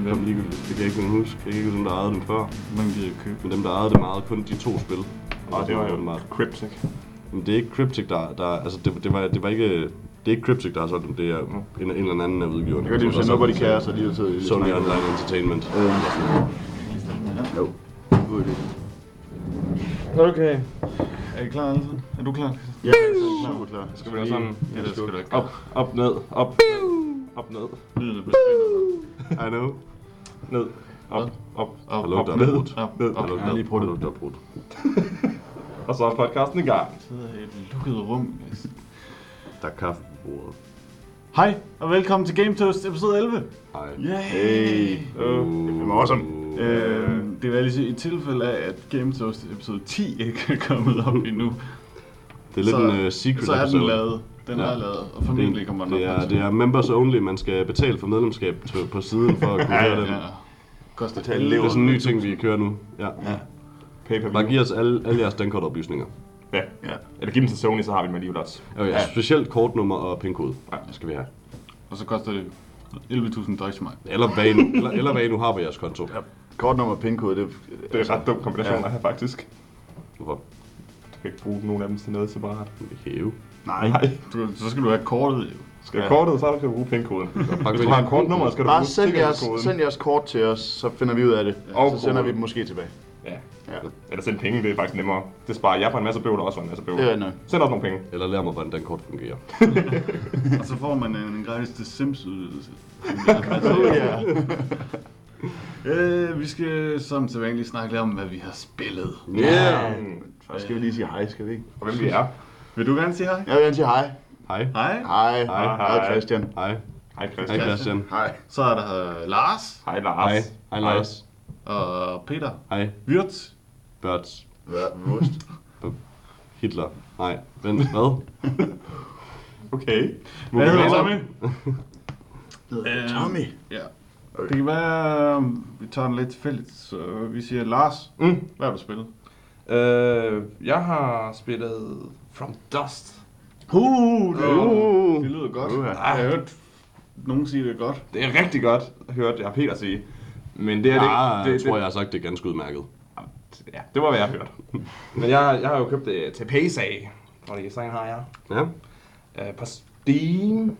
Til Det, hvem? ligegyldigt. det kan jeg ikke huske. Jeg kan ikke huske, dem der ejede dem før. Hvem gider købe? Men dem, der ejede dem, ejede kun de to spil. Og det var jo åbenbart. Cryptic. Men det er ikke Cryptic, der, der altså det, det, var, det var ikke, det er ikke Cryptic, der har solgt dem, det er en, en eller anden af udgiverne. Det kan de som sige, nobody cares, til og de har taget Sony Online Entertainment. Jo. God idé. Okay. Er I klar sammen? Er du klar? Ja, jeg er klar, klar. Skal vi gøre sådan? Ja, det skal du ikke. Op, op, ned, op, op, ned, Lyden er. I know. Ned, op, op, Op, Der lugter ned. brudt. op, ned. Der op. lugter Ja, lige pruttet. der lugter af brudt. Og så er podcasten i gang. sidder i et lukket rum. Der er kaffe på bordet. Hej, og velkommen til Game Toast episode 11. Hej. Yay! Hey. Uh, var awesome. Øh, det er lige sige, i tilfælde af, at Game Toast episode 10 ikke er kommet op endnu, Det er lidt så, en uh, secret så er den episode. lavet. Den Ja. er lavet, og formentlig kommer den det, op. er, det er members only. Man skal betale for medlemskab på, på siden for at kunne ja, høre ja, den. ja. Koster Det lever. er sådan en ny ting, vi kører nu. Ja. Ja. Pay Bare giv os alle, alle jeres dankortoplysninger. Ja. Ja. Eller giv dem til Sony, så har vi dem alligevel også. Okay, ja. Specielt kortnummer og pinkode. Ja, det skal vi have. Og så koster det 11.000 Deutschmark. Eller hvad nu, eller, eller hvad I nu har på jeres konto. Ja. Kortnummer og pinkode, det, Det er en ret dum kombination Ja. at have, faktisk. Hvorfor? Du kan ikke bruge nogen af dem til noget separat. Hæve. Nej. Nej. Du, så skal du have kortet jo. Skal du Ja. kortet, så skal du bruge pindkoden. Hvis du har en kortnummer, skal du Bare bruge send jeres, send jeres kort til os, så finder vi ud af det. Og så sender koden. vi dem måske tilbage. Ja. Ja. Eller send penge, det er faktisk nemmere. Det sparer jeg for en masse bøvl, og også for en masse bøvl. Det er nok. Send også nogle penge. Eller lær mig, hvordan den kort fungerer. Og så får man en gratis The Sims udvidelse. Oh, ja. øh, vi skal som sædvanligt snakke lidt om, hvad vi har spillet. Yeah! Først skal vi lige sige hej, skal vi ikke? Og hvem vi er. Vil du gerne sige hej? Jeg vil gerne sige hej. Hej. Hej. Hej. Hej. Hej Christian. Hej. Hej Hej Christian. Christian. Hej. Så er der øh, Lars Hej Lars. Hej. Hej Lars. og Peter. Hej. Wirtz. Hvad? Vust. Hitler. Nej. Vent, hvad? Okay. Hvad hedder. Tommy? Øh, Tommy. Ja. Det kan være, um, vi tager den lidt tilfældigt, så vi siger Lars. Mm. Hvad har du spillet? Øh, jeg har spillet From Dust. Uh, det, Uh. det lyder godt. Uh, ja. Jeg har hørt nogen sige det er godt. Det er rigtig godt, hørt jeg Peter sige. Men det er Ja, det, det, jeg tror, det, jeg har sagt det er ganske udmærket. Ja, det var hvad jeg har hørt. Men jeg, jeg har jo købt det til PC. Fordi sådan har jeg. Ja. Øh, på Steam.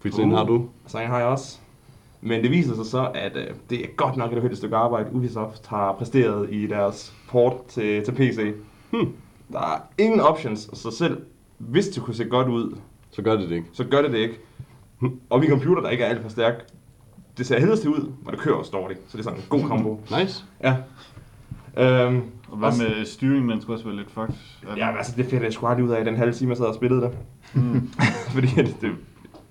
Fordi sådan har du. Sådan har jeg også. Men det viser sig så, at øh, det er godt nok et fedt stykke arbejde, Ubisoft har præsteret i deres port til, til PC. Hmm. Der er ingen options, så selv hvis det kunne se godt ud, Så gør det det ikke. så gør det det ikke. Og min computer, der ikke er alt for stærk, det ser helst ud, og det kører også dårligt. Så det er sådan en god kombo. Nice. Ja. Øhm, Og hvad også- med styringen, den skulle også være lidt fucked. Ja, altså det fandt jeg sgu aldrig ud af i den halve time, jeg sad og spillede det. Mm. Fordi det, det,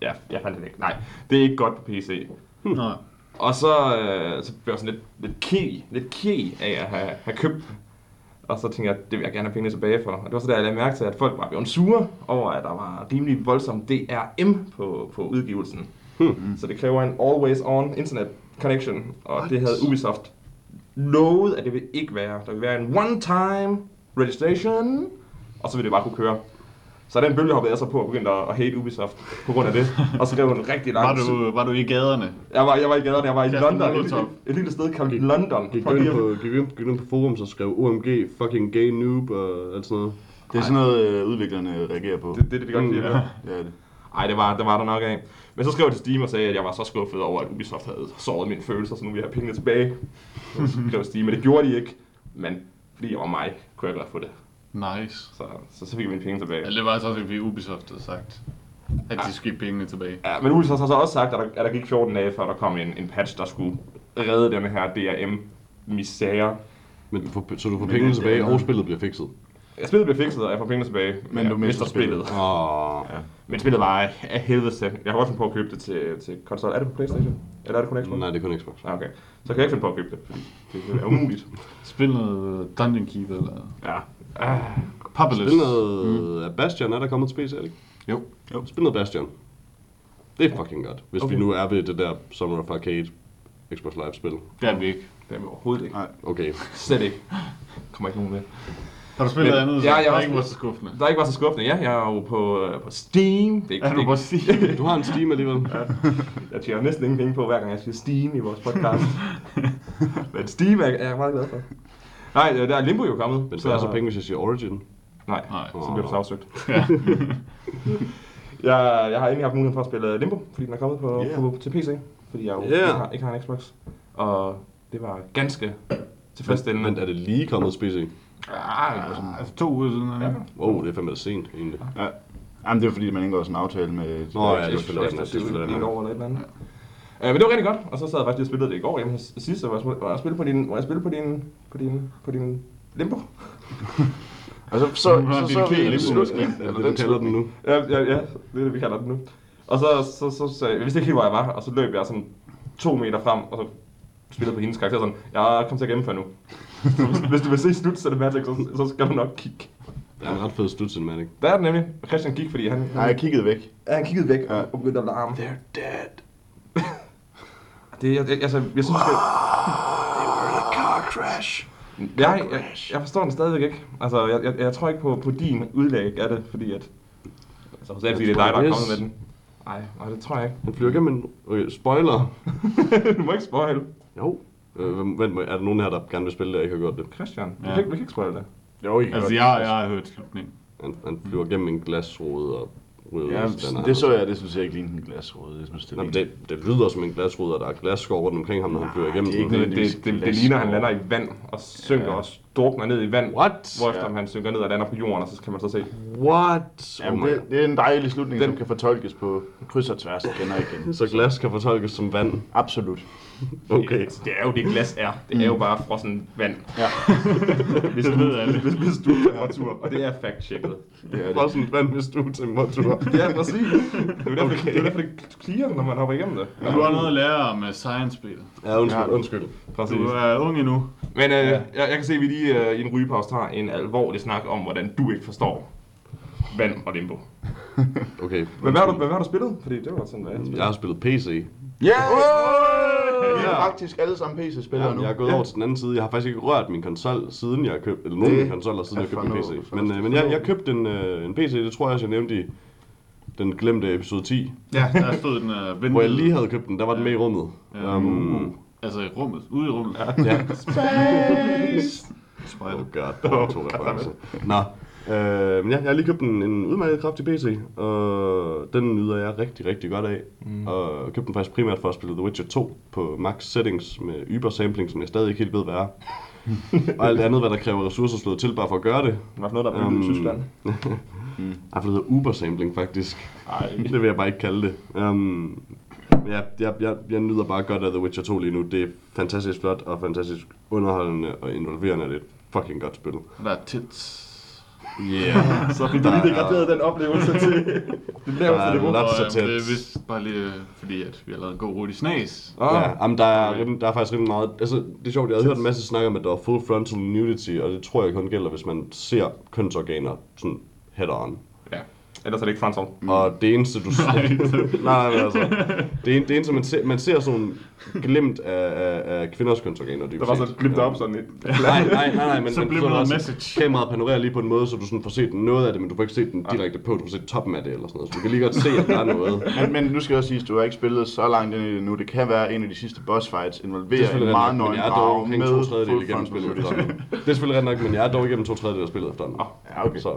ja, jeg fandt det ikke. Nej, det er ikke godt på PC. Nå, Og så, øh, så blev jeg sådan lidt, lidt key, lidt key af at have, have købt. Og så tænkte jeg, det vil jeg gerne have pengene tilbage for. Og det var så der, jeg lagde mærke til, at folk var blevet sure over, at der var rimelig voldsom DRM på, på udgivelsen. Hmm. Så det kræver en always on internet connection, og det havde Ubisoft lovet, at det vil ikke være. Der vil være en one time registration, og så vil det bare kunne køre. Så den bølge hoppede jeg så på og begyndte at at hate Ubisoft på grund af det. Og så skrev en rigtig lang var du, var du i gaderne? jeg var, jeg var i gaderne, jeg var i Kasper London, et, et, et lille sted kaldt London. Gik For du ind på, gik ind, gik ind på forum, så skrev OMG, fucking gay noob og alt sådan noget. Det er sådan noget, øh, udviklerne reagerer på. Det, det, det, det godt Mm, ja. ja. Det er det. Ej, det var, det var der nok af. Men så skrev jeg til Steam og sagde, at jeg var så skuffet over, at Ubisoft havde såret mine følelser, så nu vil jeg have pengene tilbage. Så skrev Steam, men det gjorde de ikke. Men fordi jeg var mig, kunne jeg godt få det. Nice. Så, så, så fik jeg mine penge tilbage. Ja, det var altså også, fordi Ubisoft havde sagt, at de skulle give pengene tilbage. Ja, men Ubisoft har så også sagt, at der, at der gik 14 dage, før der kom en, en patch, der skulle redde den her DRM-misære. Men du får, så du får Men pengene det- tilbage, og spillet bliver fikset. Jeg spillet bliver fikset, og jeg får pengene tilbage. Men jeg du mister spillet. Åh. Ja. Men spillet var af helvede til. Jeg har finde på at købe det til, til konsol. Er det på Playstation? Eller er det kun Xbox? Nej, det er kun Xbox. Ah, okay. Så kan jeg ikke finde på at købe det, fordi det er umuligt. Spil noget Dungeon Keeper eller Ja. Ah. Populous. Spil noget af Bastion, er der kommet til PC, er det ikke? Jo. Jo. Spil noget Bastion. Det er fucking godt, hvis Okay. vi nu er ved det der Summer of Arcade Xbox Live spil. Det er vi ikke. Det er vi overhovedet ikke. Nej. Okay. Slet ikke. Kommer ikke nogen med. Har du spillet Men- andet, Ja, så jeg der har ikke var så skuffende? Der ikke var så skuffende. Ja, jeg er jo på, øh, på Steam. Det er ikke, Er du på er Steam? Du har en Steam alligevel. ikke- Jeg tjener næsten ingen penge på, hver gang jeg siger Steam i vores podcast. Men Steam er, er jeg meget glad for. Nej, der er Limbo jo kommet. Men så er så penge, hvis jeg siger Origin. Nej, Nej. så bliver du sagsøgt. Ja. jeg, jeg har endelig haft mulighed for at spille Limbo, fordi den er kommet på, Yeah. på, til PC. Fordi jeg jo Yeah. ikke, har, ikke har en Xbox. Og det var ganske tilfredsstillende. Men er det lige kommet til PC? Ah, det sådan- Altså to uger siden, eller? Wow, det er fandme sent, egentlig. Ja. Jamen, det er fordi, man indgår sådan en aftale med... Nå, ja, det er det selvfølgelig er. Det er selvfølgelig et rigtigt. år eller et eller andet. Øh, men det var rigtig godt, og så sad jeg faktisk og spillede det i går hjemme hos sidst, spil- hvor jeg spillede på din, hvor jeg spillede på din, på din, på din limbo. Og så, så, så, så, så, så, er det, du kalder den nu. Ja, ja, ja, det er det, vi kalder det nu. Og så, så, så, så jeg vidste ikke helt, hvor jeg var, og så løb jeg sådan to meter frem, og så spillede på hendes karakter sådan, jeg kom til at gennemføre nu. Så hvis, hvis du vil se slut cinematic, så, så skal du nok kigge. Det er en ret fed stud cinematic. Der er det nemlig. Christian gik, fordi han, Nej, jeg kiggede væk. ja, han kiggede væk Ja. og begyndte at larme. They're dead. Det, jeg, jeg, altså, jeg synes, They were in a car crash. jeg, jeg, jeg forstår den stadigvæk ikke. Altså, jeg, jeg, jeg tror ikke på, på din udlæg af det, fordi at... Altså, så er det, fordi det er dig, der er kommet med den. Nej, nej, det tror jeg ikke. Han flyver igennem en... Okay, spoiler. du må ikke spoil. Jo. Øh, vent, er der nogen her, der gerne vil spille det, og ikke har gjort det? Christian, vi, Ja. kan, ikke- vi kan ikke spoil det. Jo, I kan Altså, godt. jeg, jeg har hørt slutningen. Han, han flyver gennem en glasrude og ryger Ja, det så jeg, det synes jeg ikke lignede en glasrude. Jeg synes, det, Nå, det, det lyder som en glasrude, og der er glasskår rundt omkring ham, når han flyver igennem det er ikke Det, det, det, det ligner, at han lander i vand og synker Ja. og drukner ned i vand. What? Hvorefter Ja. han synker ned og lander på jorden, og så kan man så se. What? Oh Jamen, my det, det er en dejlig slutning, Den- som kan fortolkes på kryds og tværs igen og igen. Så glas kan fortolkes som vand. Absolut. Okay. Altså, det er jo det glas er. Det er jo bare frossen vand. Ja. Hvis, Det ved alle. hvis, hvis du er temperatur, og det er fact-checket. Det er det. Bare sådan vand, hvis du er temperatur. Ja, præcis. Det er derfor, okay. det, er derfor, det clear, når man hopper igennem det. Du har noget at lære med science-spillet. Ja, undskyld, Ja. undskyld. Præcis. Du er ung endnu. Men øh, jeg, jeg kan se, at vi lige øh, i en rygepause tager en alvorlig snak om, hvordan du ikke forstår vand og limbo. Okay. Men hvad har du, hvad har du spillet? Fordi det var sådan, hvad jeg Jeg har spillet PC. Ja! Vi er Ja. faktisk alle sammen PC-spillere Ja, nu. jeg er gået over til den anden side. Jeg har faktisk ikke rørt min konsol, siden jeg købte, eller nogen af mine konsoller, siden jeg købte for PC. Men, øh, men jeg, jeg købte en, øh, en PC, det tror jeg også, jeg nævnte i den glemte episode 10, Ja, der stod den uh, ventet. hvor jeg lige havde købt den. Der var den med i rummet. Ja. Um, Altså i rummet. Ude i rummet. ja. Spejl. Oh god, der var to referencer. Nå, øh, men ja, jeg har lige købt en, en udmærket kraftig PC, og den nyder jeg rigtig, rigtig godt af. Mm. Og købte den faktisk primært for at spille The Witcher 2 på max settings med yber-sampling, som jeg stadig ikke helt ved, hvad er. og alt andet, hvad der kræver ressourcer slået til bare for at gøre det. Det var noget, der blev bygget i Um, Tyskland. Ej, for det hedder Uber-sampling faktisk. Ej. Det vil jeg bare ikke kalde det. Um, ja, jeg, jeg, jeg nyder bare godt af The Witcher 2 lige nu. Det er fantastisk flot og fantastisk underholdende og involverende. Det er et fucking godt spil. Der er tits. Yeah. Så du lige degraderet den oplevelse til det laveste er niveau. Og, så tæt. Det er vist bare lige øh, fordi, at vi har lavet en god hurtig snas. Ah, Ja, jamen, der, er, rim- der er faktisk rimelig meget... Altså, det er sjovt, jeg har hørt en masse snak om, at der er full frontal nudity, og det tror jeg kun gælder, hvis man ser kønsorganer sådan head on. Ellers er det ikke frontal. Mm. Og det eneste, du ser... nej, nej, altså... Det, en, det eneste, man ser, man ser sådan glimt af, af, af kvinders kønsorganer, Der var så glimt op sådan et. Nej, nej, nej, nej, men, Så men blev så er der der en også- message. Kameraet panorerer lige på en måde, så du sådan får set noget af det, men du får ikke set den direkte på, du får set toppen af det eller sådan noget. Så du kan lige godt se, at der er noget. Men, men nu skal jeg også sige, at du har ikke spillet så langt ind i det nu. Det kan være en af de sidste boss fights Det er involverer en selvfølgelig meget nøgen er drag med to tredjedel igennem spillet efterhånden. Det er selvfølgelig rigtig nok, men jeg er dog igennem to tredjedel af spillet efterhånden. Ja, okay. Så,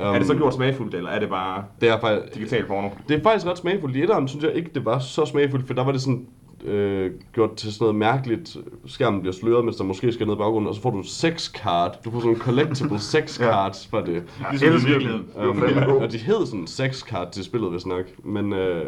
um, Er det så gjort smagfuldt, eller er det bare Det er faktisk, digital porno? det er faktisk ret smagfuldt. I etteren synes jeg ikke, det var så smagfuldt, for der var det sådan øh, gjort til sådan noget mærkeligt. Skærmen bliver sløret, mens der måske skal ned i baggrunden, og så får du sex card. Du får sådan en collectible sex cards fra det. Ligesom i elsker virkeligheden. Det Um, og de hed sådan sex card til spillet, hvis nok. Men øh,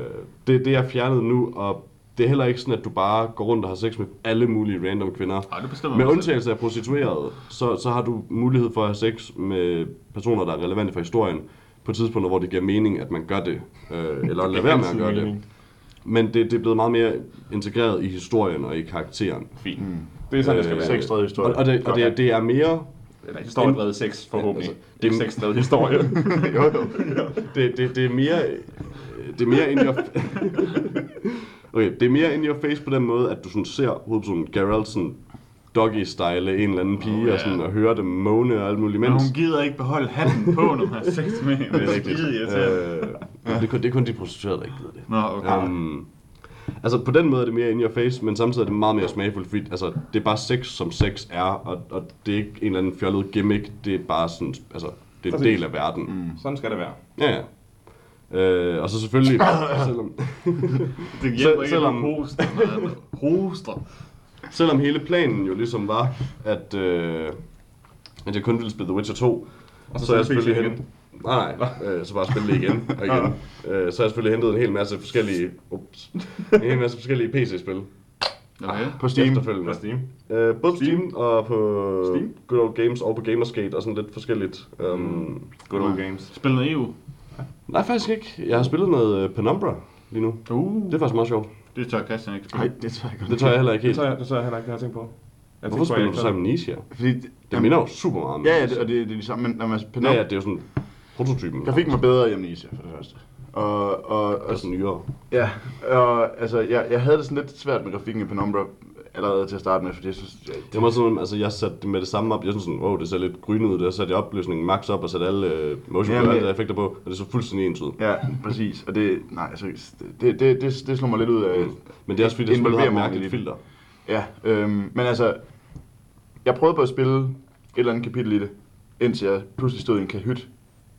det, det er fjernet nu, og det er heller ikke sådan, at du bare går rundt og har sex med alle mulige random kvinder. Ej, det bestemmer Med undtagelse af prostituerede, så, så har du mulighed for at have sex med personer, der er relevante for historien, på tidspunkter, hvor det giver mening, at man gør det, øh, eller lade være med at gøre det. Men det, det er blevet meget mere integreret i historien og i karakteren. Fint. Det er sådan, det skal Øh, være. Sexdrevet historie. Og, og, det, og det, er- det er mere Eller historiedrevet sex, forhåbentlig. Altså, det er det- sexdrevet historie. jo, jo. det, det, det er mere det er mere in your okay, det er mere in your face på den måde, at du sådan ser hovedpersonen Geralt sådan doggy-style en eller anden pige, Oh, ja. og, sådan, og høre dem måne og alt muligt. Men Mens, hun gider ikke beholde hatten på, når hun har sex med hende. det er rigtigt. Øh, det, er kun, det er kun de prostituerede, der ikke gider det. Nå, okay. Um, altså på den måde er det mere in your face, men samtidig er det meget mere smagfuldt, fordi altså, det er bare sex, som sex er, og, og det er ikke en eller anden fjollet gimmick, det er bare sådan, altså, det er en del af verden. Mm. Sådan skal det være. Ja, ja. Øh, og så selvfølgelig, selvom, Det hjælper ikke, selvom- hoster. Hoster. selvom hele planen jo ligesom var, at, øh, at jeg kun ville spille The Witcher 2, Og så så er jeg selvfølgelig hen... Nej, nej, øh, så bare spille det igen og igen. øh, så har jeg selvfølgelig hentet en hel masse forskellige, ups, en hel masse forskellige PC-spil. Okay. På Steam. På Steam. Øh, både på Steam og på Steam? Good Old Games og på Gamersgate og sådan lidt forskelligt. Um, Good old games. Spil noget EU. Nej, faktisk ikke. Jeg har spillet noget øh, Penumbra lige nu. Uh. Det er faktisk meget sjovt. Det tør Christian ikke Nej, spille. det tror jeg godt. Det tror jeg heller ikke Det helt. tror jeg, det tror jeg heller ikke, det har jeg tænkt på. Jeg Hvorfor spiller du jeg så Amnesia? Fordi, det, Det minder jo super meget om Ja, ja, det, og det, det er de samme, men når man, Ja, ja, det er jo sådan prototypen. grafikken var bedre i Amnesia, for det første. Og, og, og Altså nyere. Ja, og altså, jeg, jeg havde det sådan lidt svært med grafikken i Penumbra allerede til at starte med, fordi jeg synes, jeg, Det var sådan, altså jeg satte det med det samme op. Jeg synes sådan, wow, det ser lidt grynet ud. Der satte jeg opløsningen max op og satte alle uh, motion Ja, blur alle de effekter på, og det så fuldstændig ens ud. Ja, præcis. Og det, nej, altså, det, det, det, det slår mig lidt ud af... Men det er også fordi, det spillet har mærkeligt filter. Ja, øhm, men altså, jeg prøvede på at spille et eller andet kapitel i det, indtil jeg pludselig stod i en kahyt,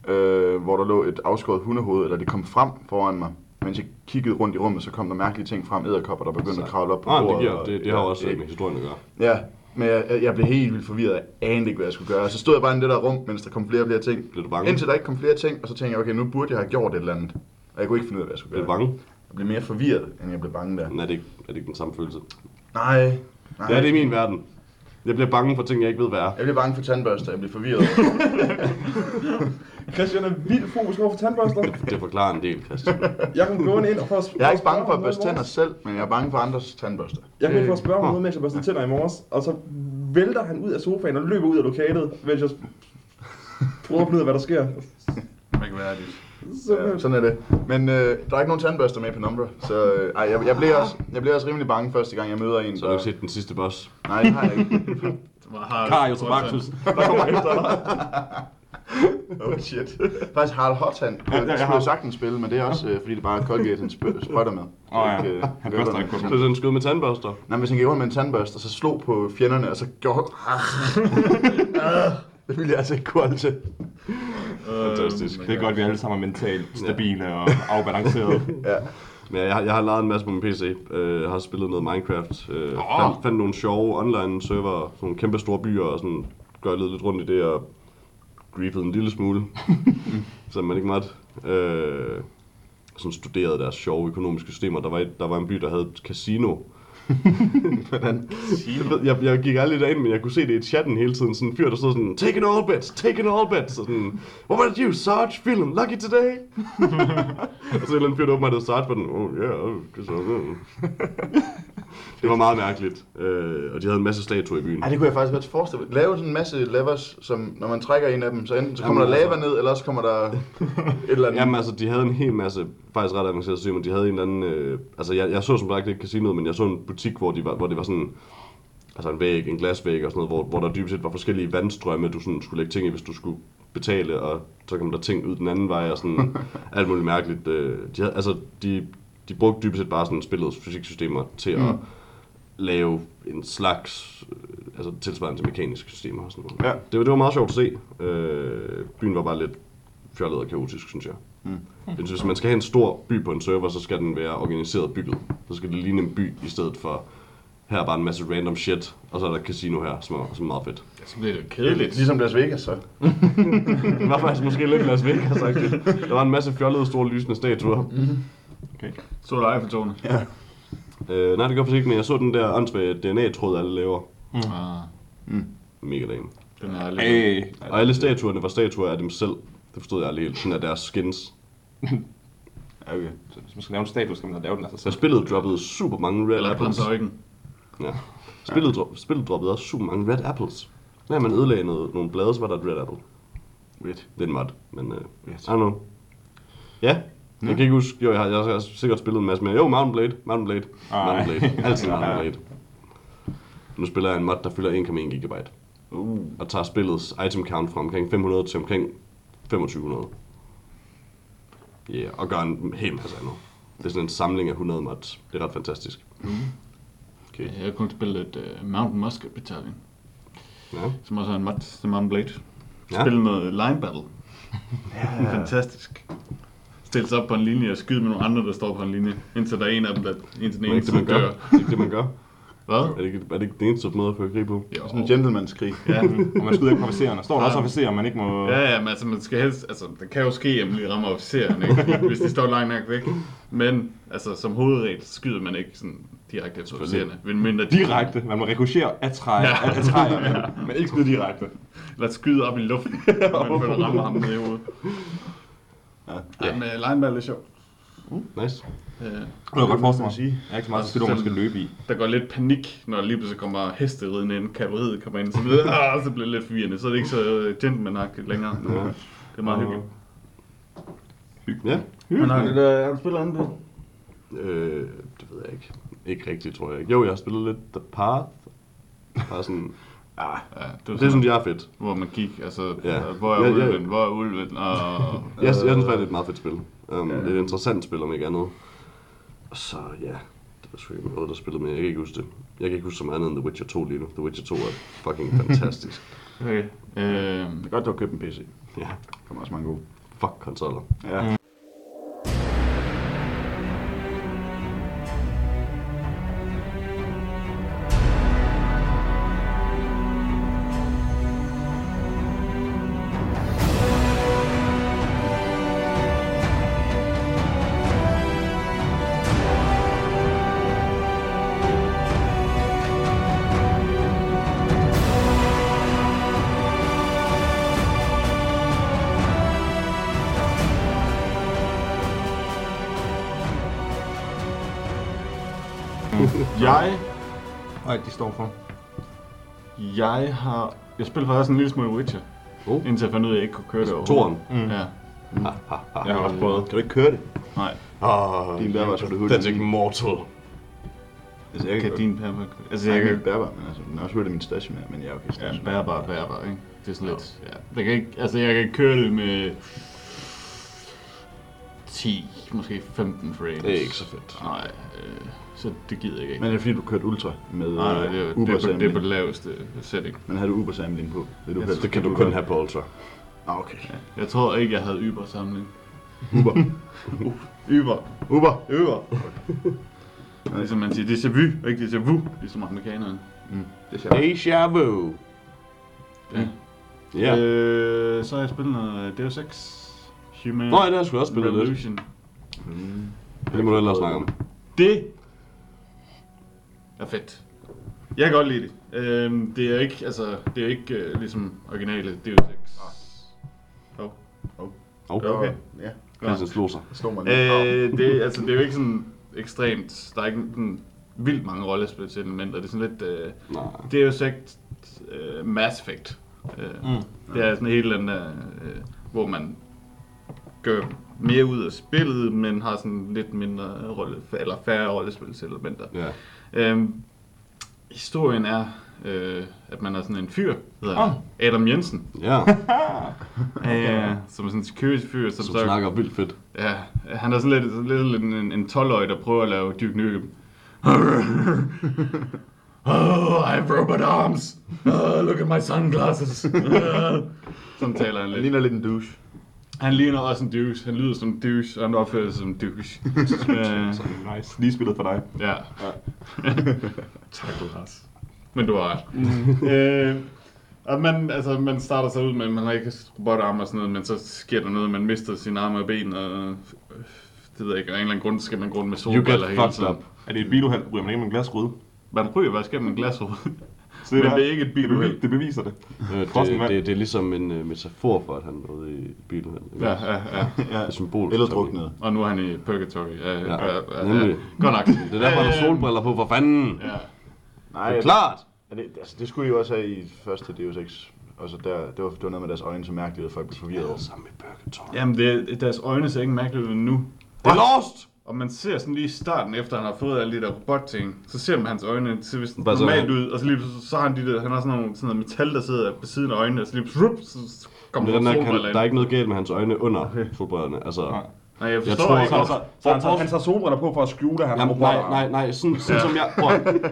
øh, hvor der lå et afskåret hundehoved, eller det kom frem foran mig. Mens jeg kiggede rundt i rummet, så kom der mærkelige ting frem, æderkopper, der begyndte at kravle op på Ah, det, bordet. giver, og- det, det har ja, også det- med historien at gøre. Ja, men jeg, jeg- blev helt vildt forvirret. Jeg anede ikke, hvad jeg skulle gøre. Så stod jeg bare i det der rum, mens der kom flere og flere ting. Blev du bange? Indtil der ikke kom flere ting, og så tænkte jeg, okay, nu burde jeg have gjort et eller andet. Og jeg kunne ikke finde ud af, hvad jeg skulle Blev gøre. du bange? Jeg blev mere forvirret, end jeg blev bange der. Men er det ikke, er det ikke den samme følelse? Nej, nej. Ja, det er min verden. Jeg bliver bange for ting, jeg ikke ved, hvad er. Jeg blev bange for tandbørster, jeg blev forvirret. Christian er vildt fokus over for tandbørster. Det forklarer en del, Christian. Jeg kan gå ind og få Jeg er ikke bange for at børste tænder selv, men jeg er bange for andres tandbørster. Jeg kan ikke få at spørge om noget, mens jeg børster tænder i morges, og så vælter han ud af sofaen og løber ud af lokalet, mens jeg prøver at finde ud af, hvad der sker. Mærkværdigt. Så, Ja, sådan er det. Men øh, der er ikke nogen tandbørster med på Penumbra, så øh, ej, jeg, jeg, blev også, jeg blev også rimelig bange første gang, jeg møder en. Så har du ikke set den sidste boss. Nej, det har jeg ikke. Kario Tobakus. Der kommer efter dig. Oh shit. Faktisk Harald Hothan Ja, ja, ja, har- sagtens spille, men det er også øh, fordi det bare er Colgate, han spø- sprøjter med. Åh ja, Ikke, øh, han med. ikke på Så en skud med tandbørster. Nej, hvis han gik rundt med en tandbørste, og så slog på fjenderne, og så gjorde... det ville jeg altså ikke kunne til. Fantastisk. Det er godt, at vi alle sammen er mentalt stabile og afbalancerede. Ja. Men jeg, har- jeg har lavet en masse på min PC. Øh, jeg har spillet noget Minecraft. Øh, fandt, fandt nogle sjove online server, sådan nogle kæmpe store byer, og sådan gør lidt, lidt rundt i det, og griefede en lille smule, som man ikke måtte. Øh, sådan studerede deres sjove økonomiske systemer. Der var, et, der var en by, der havde et casino. Hvordan? Jeg, jeg, gik aldrig derind, men jeg kunne se det i chatten hele tiden. Sådan en fyr, der stod sådan, take an all bets, take an all bets. Og sådan, what about you, Sarge? Feeling lucky today? og så en eller anden fyr, der åbenbart havde Sarge på den. Oh, yeah, oh, det, så, mm. det var meget mærkeligt. Øh, og de havde en masse statuer i byen. Ej, det kunne jeg faktisk godt forestille mig. Lave sådan en masse levers, som når man trækker en af dem, så enten så kommer Jamen, der lava altså- ned, eller også kommer der et eller andet. Jamen altså, de havde en hel masse, faktisk ret avanceret systemer. De havde en eller anden, øh, altså jeg, jeg så som sagt ikke casinoet, men jeg så en butik, hvor, de var, hvor det var sådan, altså en væg, en glasvæg og sådan noget, hvor, hvor der dybest set var forskellige vandstrømme, du sådan skulle lægge ting i, hvis du skulle betale, og så kom der ting ud den anden vej og sådan alt muligt mærkeligt. Øh, de havde, altså, de, de brugte dybest set bare sådan spillets fysiksystemer til mm. at lave en slags, øh, altså tilsvarende til mekaniske systemer og sådan noget. Ja. Det, var, det var meget sjovt at se. Øh, byen var bare lidt fjollet og kaotisk, synes jeg. Mm. Synes, hvis man skal have en stor by på en server, så skal den være organiseret bygget. Så skal det ligne en by, i stedet for her er bare en masse random shit, og så er der et casino her, som er, som er meget fedt. Så bliver det kedeligt. Ligesom Las Vegas, så. Det var faktisk måske lidt Las Vegas, sagt Der var en masse fjollede, store, lysende statuer. Så der Eiffeltårnet. Ja. Øh, nej, det gør faktisk ikke, men jeg så den der åndssvage DNA-tråd, alle laver. Ah, Mega dame. den er lidt... Hey. Og alle statuerne var statuer af dem selv. Det forstod jeg aldrig helt. Sådan er deres skins. Ja, okay. Så hvis man skal lave en status, skal man lave den af sig Så selv. spillet droppede super mange red Eller apples. Eugen. Ja. Spillet, dro- spillet droppede også super mange red apples. Når man ødelagde noget, nogle blade, så var der et red apple. Weird. Det er en mod, men uh, I Weird. don't know. Ja, jeg kan ikke huske, jo, jeg har, jeg har sikkert spillet en masse mere. Jo, Mountain Blade, Mountain Blade, Ej. Mountain Blade, altid Mountain Blade. Nu spiller jeg en mod, der fylder 1,1 GB. Uh. Og tager spillets item count fra omkring 500 til omkring 2500. Ja, yeah, og gør en hel masse andet. Det er sådan en samling af 100 mods. Det er ret fantastisk. Okay. Jeg har kun spillet uh, Mountain Musket Battalion, Ja. som også er en mod til Mountain Blade. Ja. Spille noget line battle. Ja. Fantastisk. Stille sig op på en linje og skyde med nogle andre, der står på en linje, indtil der er en af dem, der indtil den er ene det, man dør. Det er ikke det, man gør. Hvad? Er det ikke, er det ikke den eneste måde at føre krig på? Jo. Sådan en gentleman's-krig. Ja. Og man skyder ikke på officererne. Står der også Ja. officerer, man ikke må... Ja, ja, men altså, man skal helst, altså, det kan jo ske, at man lige rammer officeren, ikke? hvis de står langt nok væk. Men, altså, som hovedregel, skyder man ikke sådan direkte efter officererne. Men mindre Direkte. Man må rekruttere af træer, Ja. af, træer men ikke skyde direkte. Eller skyde op i luften, når man føler rammer ham ned i hovedet. Ja. Ja, men line battle er sjovt. Nice. Øh, Det jeg godt forestille mig. sige. Jeg er ikke så meget hvor man skal løbe i. der går lidt panik, når lige pludselig kommer heste ridende ind, kavaleriet kommer ind, så, bliver, ah, så bliver det lidt forvirrende. Så er det ikke så øh, gentleman længere. Ja. Det er meget hyggeligt. Ja. Men har du, har du spillet andet? Øh, det ved jeg ikke. Ikke rigtigt, tror jeg ikke. Jo, jeg har spillet lidt The Path. Bare sådan, Ja, det, var det synes jeg er fedt. hvor man gik, altså, Ja. ja. hvor er Ja, ja. ulven, hvor er ulven, og... Jeg, jeg synes faktisk, det er et meget fedt spil. Um, ja. Det er et interessant spil, om ikke andet. Og så, ja, det var sgu ikke noget, der spillede med. Jeg kan ikke huske det. Jeg kan ikke huske så meget andet end The Witcher 2 lige nu. The Witcher 2 er fucking fantastisk. Okay. Øh, Det er godt, du har købt en PC. ja, Der kommer også mange gode. fuck konsoller. Ja. Nej, de står for. jeg har... Jeg spillede faktisk en lille smule Witcher, Oh. indtil jeg fandt ud af, at jeg ikke kunne køre det over. Toren. Ja. Jeg har også prøvet. Kan du ikke køre det? Nej. Oh, Din bærbar, så er det hurtigt. That's immortal. Altså, jeg Kan kan din pære... Altså, Jeg jeg kan ikke bærbar, men altså, den er også hurtigt min stationær, men jeg er okay Ja, stationær. bærbar, bærbar, ikke? Det er sådan lidt... Ja. Jeg kan ikke... Altså, jeg kan køre det med... 10, måske 15 frames. Det er ikke så fedt. Nej, øh, så det gider jeg ikke. Men er det fordi, du kørte ultra med nej, nej, det er, det, Uber er på, det er på det samling? laveste setting. Men havde du Uber samling på? Vil du Jeg Det kan du kun have på Ultra. Ah, okay. Jeg tror ikke, jeg havde Uber-samling. Uber. Uber. Uber. Uber. Ligesom man siger, déjà vu, ikke déjà vu, ligesom amerikanerne. Det er sjovt. Deja vu. Ja. Ja. Øh, så har jeg spillet noget Deus Ex Human Nå, ja, det har jeg sgu også spillet lidt. Revolution. Det må du ellers snakke om. Det er fedt. Jeg kan godt lide det. Øhm, det er ikke, altså, det er ikke øh, ligesom originale Deus Ex. Oh. Oh, Okay. Ja. Christian slog sig. Det slog mig lidt. Øh, det, altså, det er jo ikke sådan ekstremt, der er ikke sådan vildt mange rollespilselementer. Det er sådan lidt, øh, Nej. Deus Ex øh, Mass Effect. Øh, mm. Det er sådan helt den der, øh, hvor man gør mere ud af spillet, men har sådan lidt mindre rolle, eller færre rollespilselementer. Ja. Øhm, historien er, øh, at man er sådan en fyr, der hedder Adam Jensen, Ja, okay. som er sådan en security fyr, som, som så, snakker vildt fedt. ja, han er sådan lidt, sådan lidt en, en 12-årig, der prøver at lave Duke Nukem. oh, I have robot arms. Oh, look at my sunglasses. Sådan taler han Han lidt. ligner lidt en douche. Han ligner også en douche. Han lyder som en douche, og han opfører sig som en douche. Øh, Nice. Lige spillet for dig. Ja. tak, Lars. Men du har ret. øh, og man, altså, man starter sig ud med, at man har ikke robotarme og sådan noget, men så sker der noget, man mister sine arme og ben, og øh, det ved jeg ikke, af en eller anden grund skal man gå rundt med solbriller hele tiden. up. Er det et biluheld? Ryger man ikke med en glasrude? Man ryger faktisk gennem en glasrude. Så Men der- det er ikke et biluheld. Det, bevi- det beviser det. Øh, Det, vand. det, det er ligesom en uh, metafor for, at han nåede i biluheld. ikke? ja, ja, ja. Det er symbol. Eller druknet. Og nu er han i Purgatory. Ja, ja, ja, ja, nemlig. Godt nok. Det er derfor, han har solbriller på, for fanden. Ja. Nej, Det er klart. Er det, altså, det skulle I jo også have i første Deus Ex. Altså, der, det, var, det var noget med deres øjne så mærkeligt, at folk blev forvirret over. Sammen med Purgatory. Jamen, det, deres øjne ser ikke mærkeligt ud nu. Det er lost! Og man ser sådan lige i starten, efter han har fået alle de der robotting, så ser man hans øjne, det ser vist Bare normalt ud, og så lige pludselig, så har han de der, han har sådan nogle sådan noget metal, der sidder på siden af øjnene, og så lige pludselig, rup, så kommer Men der den der, kan, solbriller der er ikke noget galt med hans øjne under solbrillerne. Altså, Nej. Nej, jeg Jeg forstår tror- ikke, Så, hvorfor. så, han, tager, han tager solbriller på for at skjule, at han Jamen, nej, nej, nej, sådan, sådan, som jeg, prøv,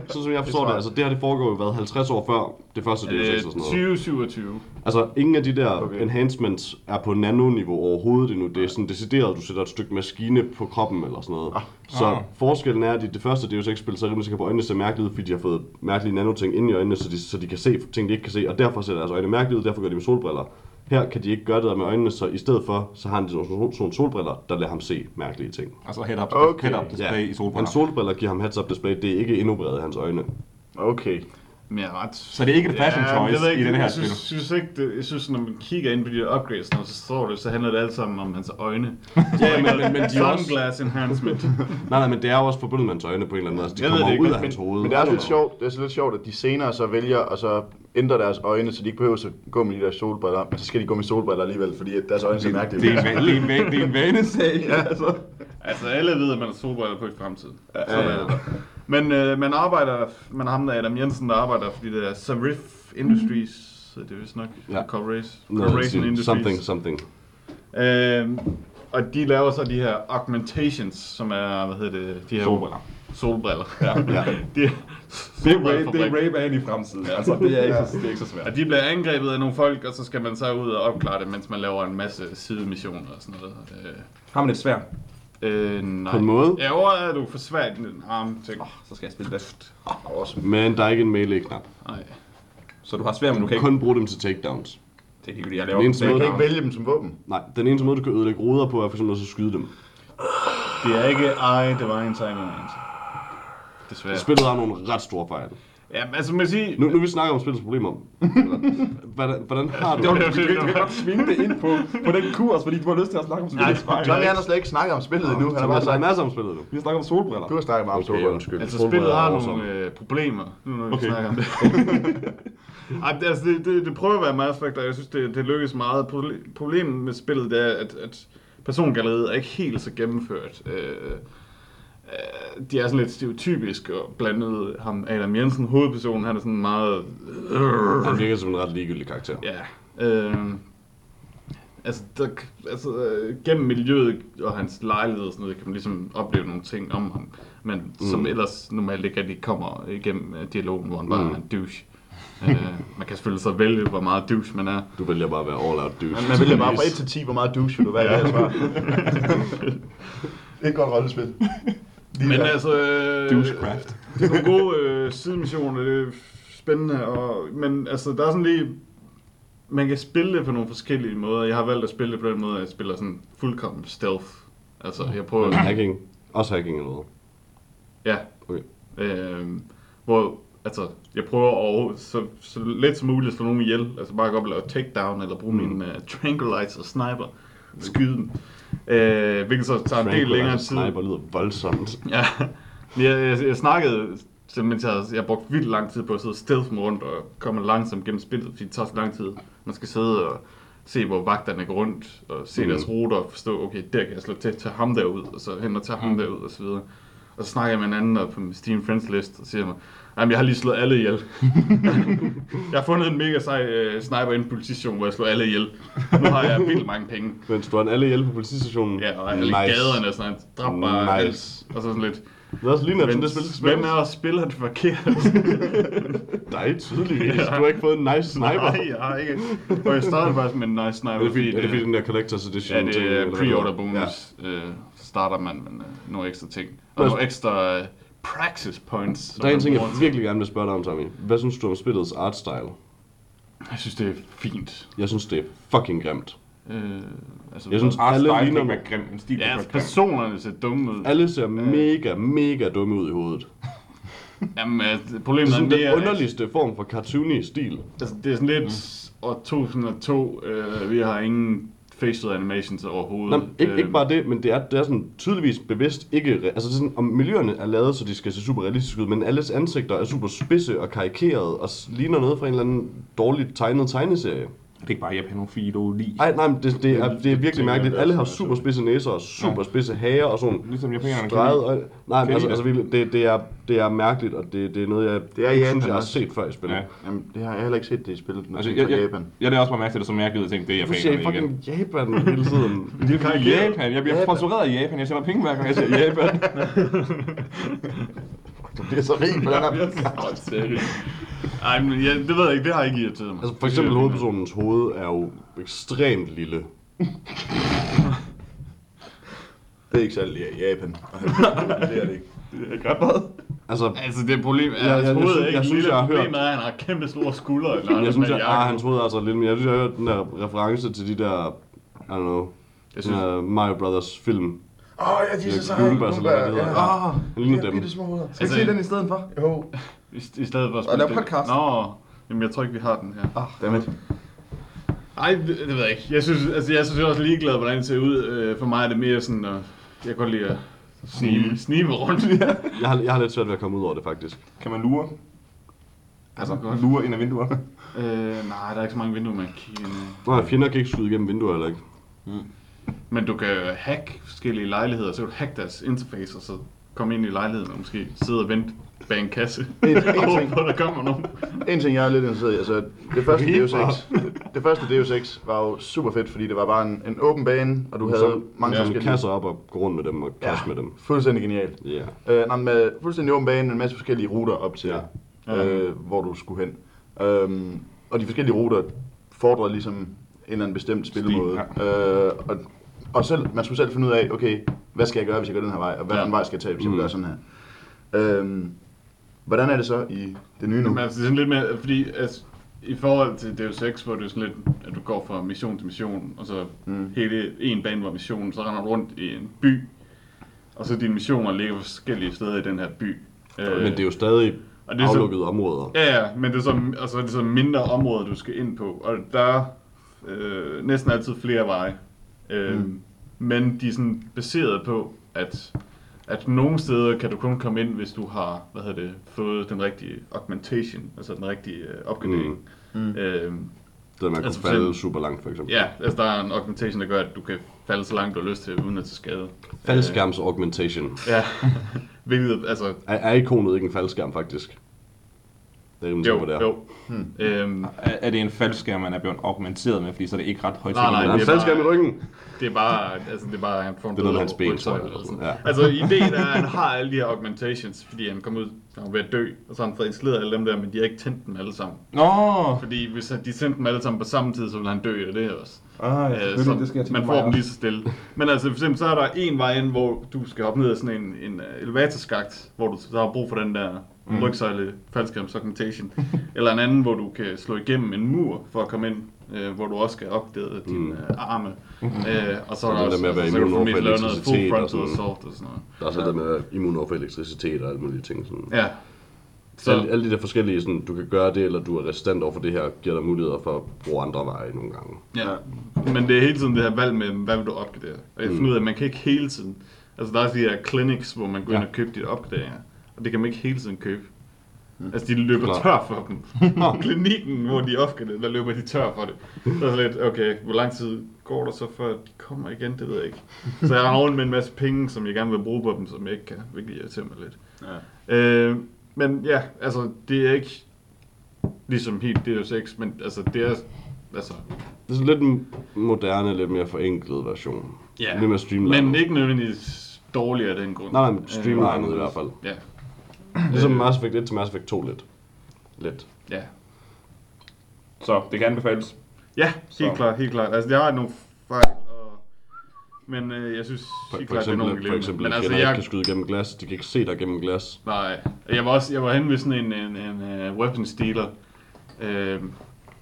sådan som jeg forstår det, altså det her det foregår jo hvad, 50 år før det første Deus Ex og sådan noget. Øh, 2027. Altså ingen af de der Okay. enhancements er på nanoniveau overhovedet endnu. Det er sådan decideret, du sætter et stykke maskine på kroppen eller sådan noget. Så Ah. forskellen er, at i det første Deus Ex spil, så er det rimelig sikker på, at øjnene ser mærkeligt ud, fordi de har fået mærkelige nanoting ind i øjnene, så de, så de kan se ting, de ikke kan se, og derfor ser deres øjne mærkeligt ud, derfor gør de med solbriller. Her kan de ikke gøre det der med øjnene, så i stedet for, så har han sådan nogle sådan solbriller, der lader ham se mærkelige ting. Altså head-up Okay. head display i solbriller. Hans solbriller giver ham heads-up display, det er ikke indopereret i hans øjne. Okay. Men jeg er ret... Så det er ikke et fashion Ja, choice ikke, i den her jeg spil. synes, synes ikke, det, jeg synes, når man kigger ind på de der upgrades, når så står det, så handler det alt sammen om hans øjne. Ja, men, men, men de er også... Sunglass enhancement. Nej, nej, men det er jo også forbundet med hans øjne på en eller anden måde. Altså, de Jeg kommer det ikke, ud af men- hans hoved. Men det er også lidt sjovt, det er så lidt sjovt, at de senere så vælger at så ændre deres øjne, så de ikke behøver at gå med de der solbriller, men så skal de gå med solbriller alligevel, fordi at deres øjne ser mærkeligt Det er ud. det er en, va- det er en vanesag. ja. altså. altså, alle ved, at man har solbriller på i fremtiden. Sådan er det. Men øh, man arbejder, man har ham der Adam Jensen, der arbejder for de der Sarif Industries, så det er vist nok Ja. Corporation, Corporation Industries. something, something. Øhm, og de laver så de her augmentations, som er, hvad hedder det, de her Solbriller. solbriller. Ja. Ja. de, Det er, Ray, det er Ray-Ban i fremtiden. Altså, det er ikke, så, det er ikke så svært. Og de bliver angrebet af nogle folk, og så skal man så ud og opklare det, mens man laver en masse sidemissioner og sådan noget. Har man et svært, Øh, nej. På en måde. Ja, hvor er du for svært i den arm ting. så skal jeg spille det. Awesome. Men der er ikke en melee-knap. Nej. Så du har svært, men du Du kan kan ikke... kun bruge dem til takedowns. Det er ikke, fordi jeg Den laver eneste Man måde, kan ikke vælge dem som våben. Nej, den eneste måde, du kan ødelægge ruder på, er for eksempel at skyde dem. Det er ikke I, Divine Timelines. Desværre. Spillet har nogle ret store fejl. Ja, men altså, man sige... Nu, nu vi snakker om spillets problemer. Hvordan, hvordan har du Det var, det? du, du, du kan godt svinge det ind på, på den kurs, fordi du har lyst til at snakke om spillets fejl. Johnny han har slet ikke snakket om spillet endnu. Han har bare sagt, masser om spillet nu. Vi har snakket om solbriller. du har snakket meget om Okay, solbriller. undskyld. Altså, spillet har nogle øh, problemer, nu når vi Okay. snakker om det. Ej, det, altså, det, det, det prøver at være Effect, og jeg synes, det, det lykkes meget. Proble- Problemet med spillet, det er, at, at persongalleriet er ikke helt så gennemført. Øh, de er sådan lidt stereotypisk og blandet ham Adam Jensen, hovedpersonen, han er sådan meget... Han virker som en ret ligegyldig karakter. Ja. Øh, altså, der, altså øh, gennem miljøet og hans lejlighed og sådan noget, kan man ligesom opleve nogle ting om ham. Men mm. som ellers normalt ikke rigtig kommer igennem øh, dialogen, hvor han bare Mm. er en douche. øh, man kan selvfølgelig så vælge, hvor meget douche man er. Du vælger bare at være all out douche. Man vælger bare fra 1 til 10, hvor meget douche vil du være. Ja. svar. det er et godt rollespil. Lige Men der. altså... Øh, Douchecraft. Det er nogle gode øh, sidemissioner, det er spændende, og, men altså, der er sådan lige... Man kan spille det på nogle forskellige måder. Jeg har valgt at spille det på den måde, at jeg spiller sådan fuldkommen stealth. Altså, jeg prøver... Men hacking. Også hacking eller noget. Ja. Okay. Øh, hvor, altså, jeg prøver at så, så let som muligt at slå nogen ihjel. Altså bare gå op og lave takedown, eller bruge mm. min uh, tranquilizer skyder skyde dem. Øh, hvilket så tager en del længere tid. Sniper lyder voldsomt. Ja, jeg, jeg, jeg snakkede, mens jeg, jeg brugte vildt lang tid på at sidde stealth rundt og komme langsomt gennem spillet, fordi det tager så lang tid. Man skal sidde og se, hvor vagterne går rundt, og se Mm. mm. deres ruter, og forstå, okay, der kan jeg slå til, tage ham derud, og så hen og tage ham derud, og så videre. Og så snakker jeg med en anden på min Steam Friends list, og siger mig, Jamen, jeg har lige slået alle ihjel. jeg har fundet en mega sej uh, sniper i en politistation, hvor jeg slår alle ihjel. Nu har jeg vildt mange penge. Men du har alle hjælp på politistationen. Ja, og alle nice. gaderne og sådan noget. Drab bare Nice. Og så sådan lidt. Det er også lige sådan, det spil skal hvem spilles. er at spiller det forkert? Dig, tydeligvis. Ja. Du har ikke fået en nice sniper. Nej, jeg har ikke. Og jeg startede faktisk med en nice sniper. Er det fordi, er det fordi den der Collector's Edition? Ja, det er pre-order er? bonus. Ja. Øh, starter man med øh, nogle ekstra ting. Og Hvad- nogle ekstra øh, praxis points. Der er en ting, jeg virkelig gerne vil spørge dig om, Tommy. Hvad synes du om spillets artstyle? Jeg synes, det er fint. Jeg synes, det er fucking grimt. Øh, altså, Jeg synes, Art alle ligner... være grim. En stil Ja, altså, personerne ser dumme ud. Alle ser mega, mega dumme ud i hovedet. Jamen, altså, Det er problemet sådan er, den mere, at- underligste form for cartoony stil. Altså, det er sådan lidt år 2002. Øh, vi har ingen facial animations overhovedet. Nå, ikke, ikke Øh, bare det, men det er, det er sådan tydeligvis bevidst ikke... Altså det er sådan, om miljøerne er lavet, så de skal se super realistiske ud, men alles ansigter er super spidse og karikerede og ligner noget fra en eller anden dårligt tegnet tegneserie. Det er ikke bare japanofili. Ej, nej, men det, det, er, det er virkelig mærkeligt. Alle har super spidse næser og super spidse hager og sådan Ligesom japanerne kan streget lide. øjne. Nej, men Kan altså, altså det, det, er, det er mærkeligt, og det, det er noget, jeg Det er Japan synes, jeg har set før i spillet. Ja. Jamen, det har jeg heller ikke set det i spillet, når Altså, altså, jeg, jeg, jeg, Japan. jeg, jeg er også bare mærke til det, som jeg gider tænke, det er Du japanerne igen. fucking Japan hele tiden. Det er Japan. Jeg bliver sponsoreret af Japan. Jeg sender penge hver gang, jeg siger Japan. Du bliver så rig på den her. Ej, men ja, det ved jeg ikke, det har ikke irriteret mig. Altså for eksempel hovedpersonens hoved er jo ekstremt lille. Det er ikke særlig i Japan. det er det ikke. Det er meget. Altså, Altså, det er problem, Ja, hans jeg- jeg hoved synes- er ikke jeg synes, lille. jeg har hørt- Problemet er, at han har kæmpe store skuldre. Eller jeg synes, sådan at en ah, hans hoved er altså lidt, men jeg synes, jeg har hørt den der reference til de der, I don't know, Jeg den synes, der Mario Brothers film. Åh, oh, ja, de er så seje. Goombas, eller hvad det hedder. Ja. Ah, Han ligner dem. bitte små hoveder. skal vi Altså, se den i stedet for? Jo. I, i stedet for at Og lave det- podcast. Nå, jamen jeg tror ikke, vi har den her. Ah, Dammit. Ej, det, det ved jeg ikke. Jeg synes, altså, jeg synes jeg er også ligeglad, hvordan det ser ud. Øh, for mig er det mere sådan, at jeg kan godt lide at snive, snive rundt. Jeg har, jeg har lidt svært ved at komme ud over det, faktisk. Kan man lure? Altså, godt. lure ind af vinduerne. øh, nej, der er ikke så mange vinduer, man kan kigge ind i. Nej, fjender kan ikke skyde igennem vinduer eller ikke. Men du kan hack forskellige lejligheder, så kan du hack deres interface, og så komme ind i lejligheden og måske sidde og vente bag en kasse. En, en, og håbe ting, på, at der kommer nogen. en ting, jeg er lidt interesseret i, altså det første Deus Reaper. Ex, det første Deus Ex var jo super fedt, fordi det var bare en, en åben bane, og du havde Som- mange ja, forskellige... kasser op og gå rundt med dem og Ja, kaste med dem. fuldstændig genialt. Ja. Øh, nej, med fuldstændig åben bane, en masse forskellige ruter op til, Ja. ja. øh, hvor du skulle hen. Øhm, og de forskellige ruter fordrede ligesom en eller anden bestemt spillemåde. Øh, og, og selv, man skulle selv finde ud af, okay, hvad skal jeg gøre, hvis jeg går den her vej, og hvad Ja. ja. vej skal jeg tage, hvis jeg Mm. gøre sådan her. Øhm, hvordan er det så i det nye nu? Men altså, det er sådan lidt mere, fordi altså, i forhold til Deus Ex, hvor det er sådan lidt, at du går fra mission til mission, og så Mm. hele en bane var missionen, så render du rundt i en by, og så dine missioner ligger forskellige steder i den her by. Øh, Men det er jo stadig og det er så- aflukkede områder. Ja, ja, men det er så, altså, det er så mindre områder, du skal ind på, og der er øh, næsten altid flere veje. Øh, mm. Men de er sådan baseret på, at, at nogle steder kan du kun komme ind, hvis du har hvad hedder det, fået den rigtige augmentation, altså den rigtige øh, opgradering. Mm. Mm. Øh, Det der, man Altså, for falde super langt, for eksempel. ja, altså der er en augmentation, der gør, at du kan falde så langt, du har lyst til, uden at tage skade. Faldskærms augmentation. Øh, ja, hvilket, altså, Er, er ikonet ikke en faldskærm, faktisk? Det er rimelig jo, sikker på, det er. jo. Hmm. Øhm, Er, er det en faldskærm, man er blevet augmenteret med, fordi så er det ikke ret højt Nej, nej, Der er en det er faldskærm i bare- ryggen. Det er bare, altså det er bare, han får en Det er hans ben, tror jeg, ja. Altså ideen er, at han har alle de her augmentations, fordi han kom ud, han var ved at dø, og så har han fået installeret alle dem der, men de har ikke tændt dem alle sammen. Nå! Fordi hvis de tændte dem alle sammen på samme tid, så ville han dø af det også. Ah, Øh, så man får dem lige så stille. Men altså for eksempel, så er der en vej ind, hvor du skal hoppe ned ad sådan en, en elevatorskagt, hvor du så har brug for den der mm. rygsøjle faldskærms augmentation. Eller en anden, hvor du kan slå igennem en mur for at komme ind, øh, hvor du også skal opdage dine Mm. øh, arme. Øh, og så er der det også, med at være altså, immun over for elektricitet og sådan. assault og sådan noget. Der er også det med immun over for elektricitet og alle mulige ting. Sådan. Ja. Så alle, alle de der forskellige, sådan, du kan gøre det, eller du er resistent over for det her, giver dig muligheder for at bruge andre veje nogle gange. ja. Men det er hele tiden det her valg med, hvad vil du opgradere? Og jeg Mm. finder ud af, at man kan ikke hele tiden... Altså der er de her clinics, hvor man går ind Ja. og køber de opgraderinger. Og det kan man ikke hele tiden købe. Altså de løber Klar. tør for dem. Klinikken, hvor de opgraderer, der løber de tør for det. Så er lidt, okay, hvor lang tid går der så før de kommer igen, det ved jeg ikke. Så jeg render rundt med en masse penge, som jeg gerne vil bruge på dem, som jeg ikke kan, hvilket irriterer mig lidt. Ja. Øh, men ja, altså det er ikke ligesom helt Deus Ex, men altså det er, altså Det er sådan lidt en moderne, lidt mere forenklet version. Ja, Lidt mere streamlined. Men ikke nødvendigvis dårligere af den grund. Nej, men streamlined Øh, i hvert fald. Ja, Ligesom. Mass Effect 1 til Mass Effect 2 lidt. Lidt. ja. Så det kan anbefales. Ja, helt Så. klart, helt klart. Altså, jeg har nogle fejl, og... men øh, jeg synes For, helt for klart, det er nogle for eksempel Men at altså, fjender ikke jeg, kan skyde gennem glas. De kan ikke se dig gennem glas. nej, jeg var også, jeg var henne ved sådan en, en, en uh, weapons dealer, øh,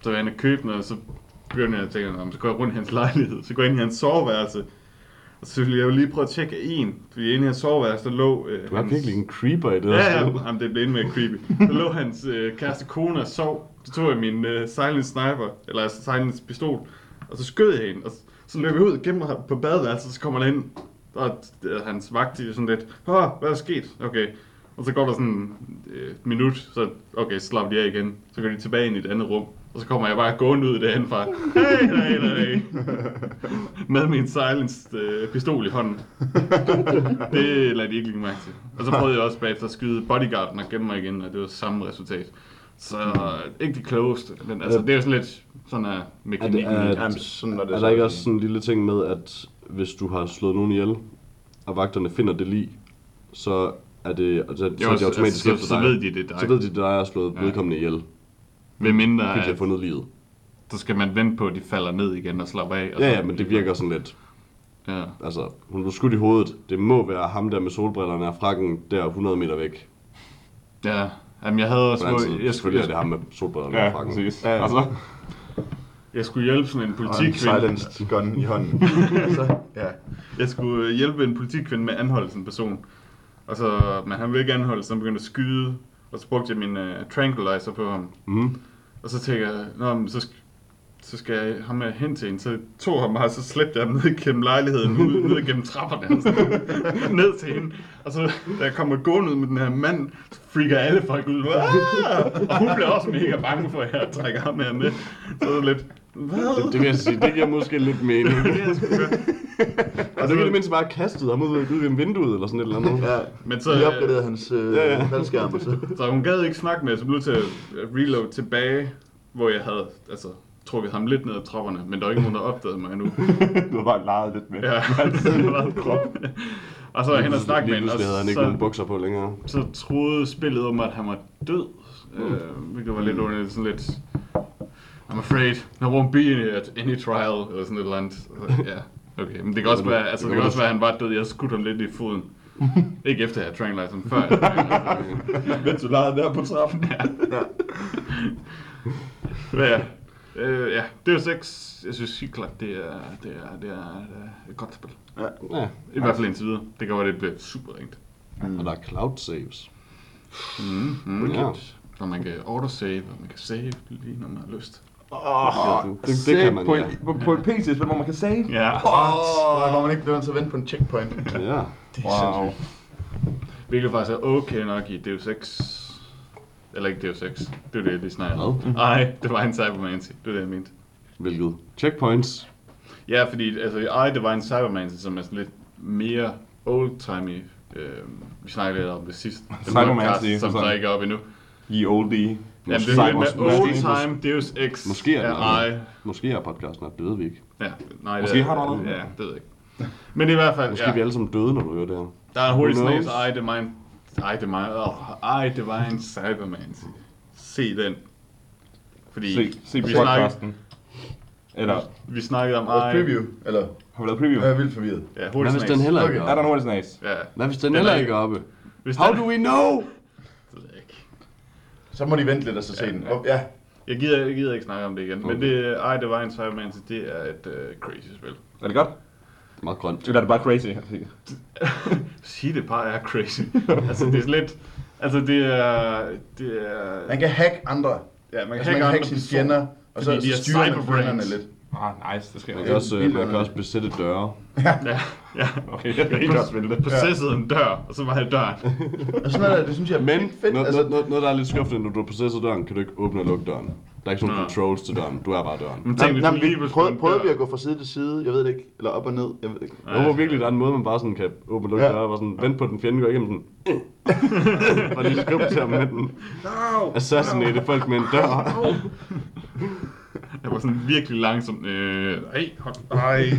så var jeg inde og købe noget, og så begyndte jeg at tænke, "Nå, men så går jeg rundt i hans lejlighed, så går jeg ind i hans soveværelse, og så ville jeg jo lige prøve at tjekke en, fordi inde i hans soveværelse, der lå... Øh, Du er hans- virkelig en creeper i det her Ja, ja, spil. jamen, det blev endnu mere creepy. Der lå hans øh, kæreste kone og sov. Så tog jeg min øh, silent sniper, eller altså silent pistol, og så skød jeg hende. Og så, løb jeg ud gemte mig på badeværelset, så kommer han ind, og øh, hans vagt er sådan lidt, Åh, hvad er der sket? Okay. Og så går der sådan øh, et minut, så okay, så slapper de af igen. Så går de tilbage ind i et andet rum. Og så kommer jeg bare gående ud derhenfra. Hey, hey, hey. Med min silenced øh, pistol i hånden. Det lader de ikke lige mærke til. Og så prøvede jeg også bagefter at skyde bodyguarden og gemme mig igen, og det var samme resultat. Så ikke de klogeste, men altså, det er jo sådan lidt sådan er mekanikken. Er det- er- Jamen, sådan er det Er så der ikke også sådan en lille ting med, at hvis du har slået nogen ihjel, og vagterne finder det lige, så er det, så, så er de automatisk så, efter så dig. ved de det er dig. Så ved de, at dig har slået Ja. vedkommende ihjel, Ved mindre, de har at, fundet livet. så skal man vente på, at de falder ned igen og slapper af. Og Ja, ja, men det virker sådan lidt, Ja. altså, hun blev skudt i hovedet. Det må være ham der med solbrillerne og frakken der 100 meter væk. Ja, Jamen, jeg havde også... Den anden side, jeg, skulle, selvfølgelig er det ham med solbrillerne og Ja, frakken. præcis. Ja, ja. Og så, jeg skulle hjælpe sådan en Og en politikvinde. silenced gun i hånden. så, ja. Jeg skulle hjælpe en politikvinde med at anholde sådan en person. Og så, men han ville ikke anholde, så han begyndte at skyde. Og så brugte jeg min uh, tranquilizer på ham. Mm. Og så tænker jeg, Nå, men så, sk- så skal jeg ham med hen til en. Så tog ham bare, og så slæbte jeg ham ned gennem lejligheden, ud, ned gennem trapperne, og sådan, ned til hende. Og så, da jeg kommer gående ud med den her mand, så freaker alle folk ud. Aah! Og hun bliver også mega bange for, at jeg trækker ham her med. Så er det lidt, hvad? Det, det vil jeg sige, det giver måske lidt mening. Det er sgu. Og det mindst bare kastet ham ud, ud gennem vinduet eller sådan et eller andet. ja. Men så, Vi opgraderede hans øh, Ja, ja. faldskærm, og så... Så hun gad ikke snakke med, så blev til at reload tilbage, hvor jeg havde altså, trukket ham lidt ned ad trapperne, men der var ikke nogen, der opdagede mig endnu. du har bare leget lidt med. Ja, det var en krop. Og så var jeg hen og snakke med Lige hende, og pludselig havde han ikke nogen så, bukser på længere. så troede spillet om, at han var død. Øh, hvilket var lidt underligt, sådan lidt... I'm afraid there won't be any at any trial, eller sådan et eller andet. Ja, okay. Men det kan også være, altså, det kan også være, at han var død. Jeg skudte ham lidt i foden. Ikke efter jeg tranquilizer ham, før Mens du legede der på trappen. Ja. ja. Øh, ja, det er seks. Jeg synes helt klart, det er, det er, det er, det er et godt spil. Ja, I hvert fald indtil videre. Det kan godt, det bliver super ringt. og der er cloud saves. Mm, mm. Ja. Og man kan autosave, og man kan save lige når man har lyst. Oh, det- det kan man, på, ja. en, på, på et PC-spil, hvor man kan save. Ja. Åh, hvor man ikke bliver nødt til at vente på en checkpoint. Ja. Wow. Hvilket faktisk er okay nok i Deus Ex. Eller ikke Deus Ex. Det er det, de snakker om. Hvad? Nej, det var en Cybermancy. Det er det, jeg mente. Hvilket? Checkpoints. Ja, fordi altså, I Divine Cybermancy, som er sådan lidt mere old-timey. Øh, vi snakkede lidt om det sidst. Den Cybermancy, som så ikke er oppe endnu. Ye oldie. Jamen, det er med måske- old-time Deus Ex Måske er er I. Måske er podcasten op, det ved vi ikke. Ja, nej, Måske det, har du allerede. Ja, det ved jeg ikke. Men i hvert fald, Måske ja. er vi alle sammen døde, når du hører det her. Der er Holy Who knows? Snakes, I Divine, I Divine, oh, I Divine Cybermancy. Se den. Fordi Se, se vi, podcasten. Eller, vi snakkede om Vores I. preview, eller? har vi lavet preview? Jeg er vildt forvirret. Ja, Holy Hvad hvis den heller ikke Okay. er Er der nogen af Snakes? Ja, Hvad hvis den Den heller er ikke er oppe? How do we know? Det ved jeg ikke. Så må de vente lidt og så se Ja, den. ja. Ja. Jeg gider, jeg gider ikke snakke om det igen, men Okay. det I Divine Cybermancy, det er et uh, crazy spil. Er det godt? Meget grønt. Eller er det bare crazy? Sige det bare er crazy. altså det er lidt, altså det er, det er, Man kan hacke andre. ja, man Altså, man kan hacke sine fjender, og så, så er styrer man fjenderne lidt. Ah, nice. Det skal Man jeg kan også, øh, man kan også besætte døre. ja, ja. Okay, jeg kan ikke det. Possesset en dør, og så var jeg døren. Og sådan noget, det synes jeg er Men fedt. noget, altså, noget, noget, der er lidt skuffende, når du har possesset døren, kan du ikke åbne og lukke døren. Der er ikke sådan nogle controls til døren. Du er bare døren. Men tænk, vi prøvede, vi at gå fra side til side, jeg ved det ikke, eller op og ned, jeg ved det ikke. Jeg håber virkelig, der er en måde, man bare sådan kan åbne og lukke Ja. døre, og sådan vente på den fjende, går igennem sådan... og lige skubbe til ham med den. Assassinate folk med en dør. Jeg var sådan virkelig langsom. Øh, ej, hold, ej,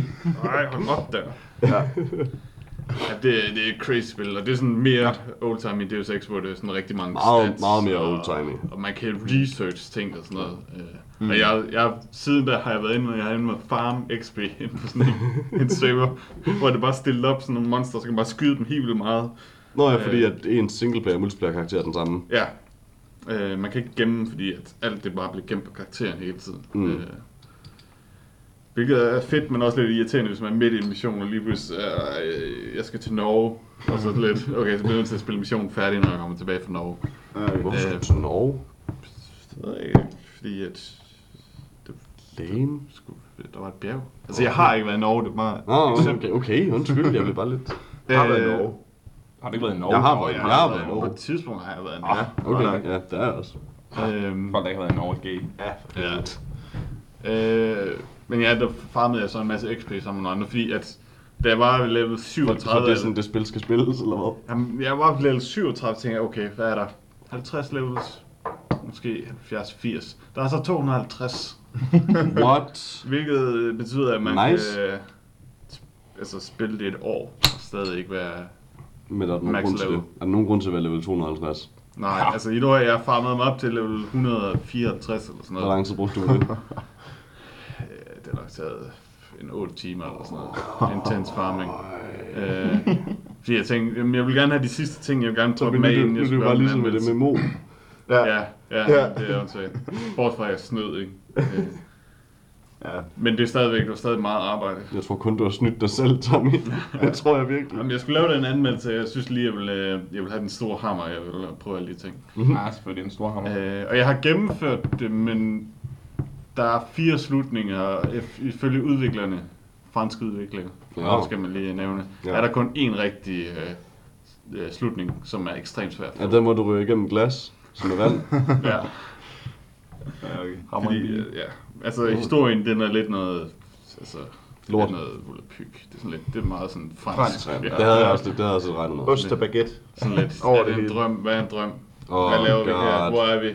ej, hold op der. Ja. Ja, det, det er et crazy spil, og det er sådan mere old-time i Deus Ex, hvor det er sådan rigtig mange Meget- stats. meget mere old-timey. Og man kan research ting og sådan noget. Mm. Og jeg, jeg, siden der har jeg været inde, og jeg har inde med Farm XP inde på sådan en, en server, hvor det bare stillet op sådan nogle monster, så kan man bare skyde dem helt vildt meget. Nå ja, fordi at en singleplayer og multiplayer karakter er den samme. Ja. Øh, man kan ikke gemme, fordi at alt det bare bliver gemt på karakteren hele tiden. Mm. Øh, hvilket er fedt, men også lidt irriterende, hvis man er midt i en mission, og lige pludselig er, øh, jeg skal til Norge, og så er det lidt, okay, så bliver jeg nødt til at spille missionen færdig, når jeg kommer tilbage fra Norge. Hvorfor skal Øh. du til Norge? Det ved jeg ikke, fordi at Lame. skulle, der var et bjerg. Altså, jeg har ikke været i Norge, det er bare... Nå, okay, okay, undskyld, jeg blev bare lidt... Har været i Øh, Norge. Har det ikke været i Norge? Jeg har været, jeg jeg har været i På Norge. et tidspunkt har jeg været i Ah, Norge. Okay, ja, der er jeg også. Øhm, Folk, der ikke har været en over gay. Ja, Ja. Øh, men ja, der farmede jeg så en masse XP sammen med andre, fordi at da jeg var ved level Så, 37, så det er sådan, det spil skal spilles, eller hvad? jamen, jeg var ved level 37, tænkte jeg, okay, hvad er der? 50 levels? Måske 70-80. Der er så 250, What? hvilket betyder, at man Nice. kan øh, altså, spille det et år og stadig ikke være... Men er der nogen Max grund til det? level. Er der nogen grund til at være level 250? Nej, altså i et år, jeg farmede mig op til level 154 eller sådan Hvor noget. lang tid brugte du på det? Øh, Det har nok taget en 8 timer eller sådan noget. Intens farming. Øh, fordi jeg tænkte, jamen, jeg vil gerne have de sidste ting, jeg vil gerne prøve med, det, inden jeg er det om ligesom med det med. Mo. Ja, ja, Ja. det er også Bortset fra, at jeg snød, ikke? Ja. Men det er stadigvæk, det stadig meget arbejde. Jeg tror kun, du har snydt dig selv, Tommy. det tror jeg virkelig. Jamen, jeg skulle lave den anmeldelse, jeg synes lige, jeg vil, øh, jeg vil have den store hammer, jeg vil prøve alle de ting. Ah, selvfølgelig en stor hammer. Øh, og jeg har gennemført det, men der er fire slutninger, if- ifølge udviklerne, franske udviklere, Ja. ja. skal man lige nævne, Ja. ja. er der kun én rigtig øh, øh, slutning, som er ekstremt svært. Ja, der må du ryge igennem glas, som er vand. ja. Ja, okay. Fordi, øh, ja, altså historien, den er lidt noget, altså, Lort. Lidt noget volapyk. Det er sådan lidt, det er meget sådan fransk. Fransk, Ja, ja. det havde jeg også, det, det havde jeg også regnet med. Ost og baguette. Sådan lidt, Over er det det en hele. drøm? Hvad er en drøm? Oh, Hvad laver vi her? God. Hvor er vi?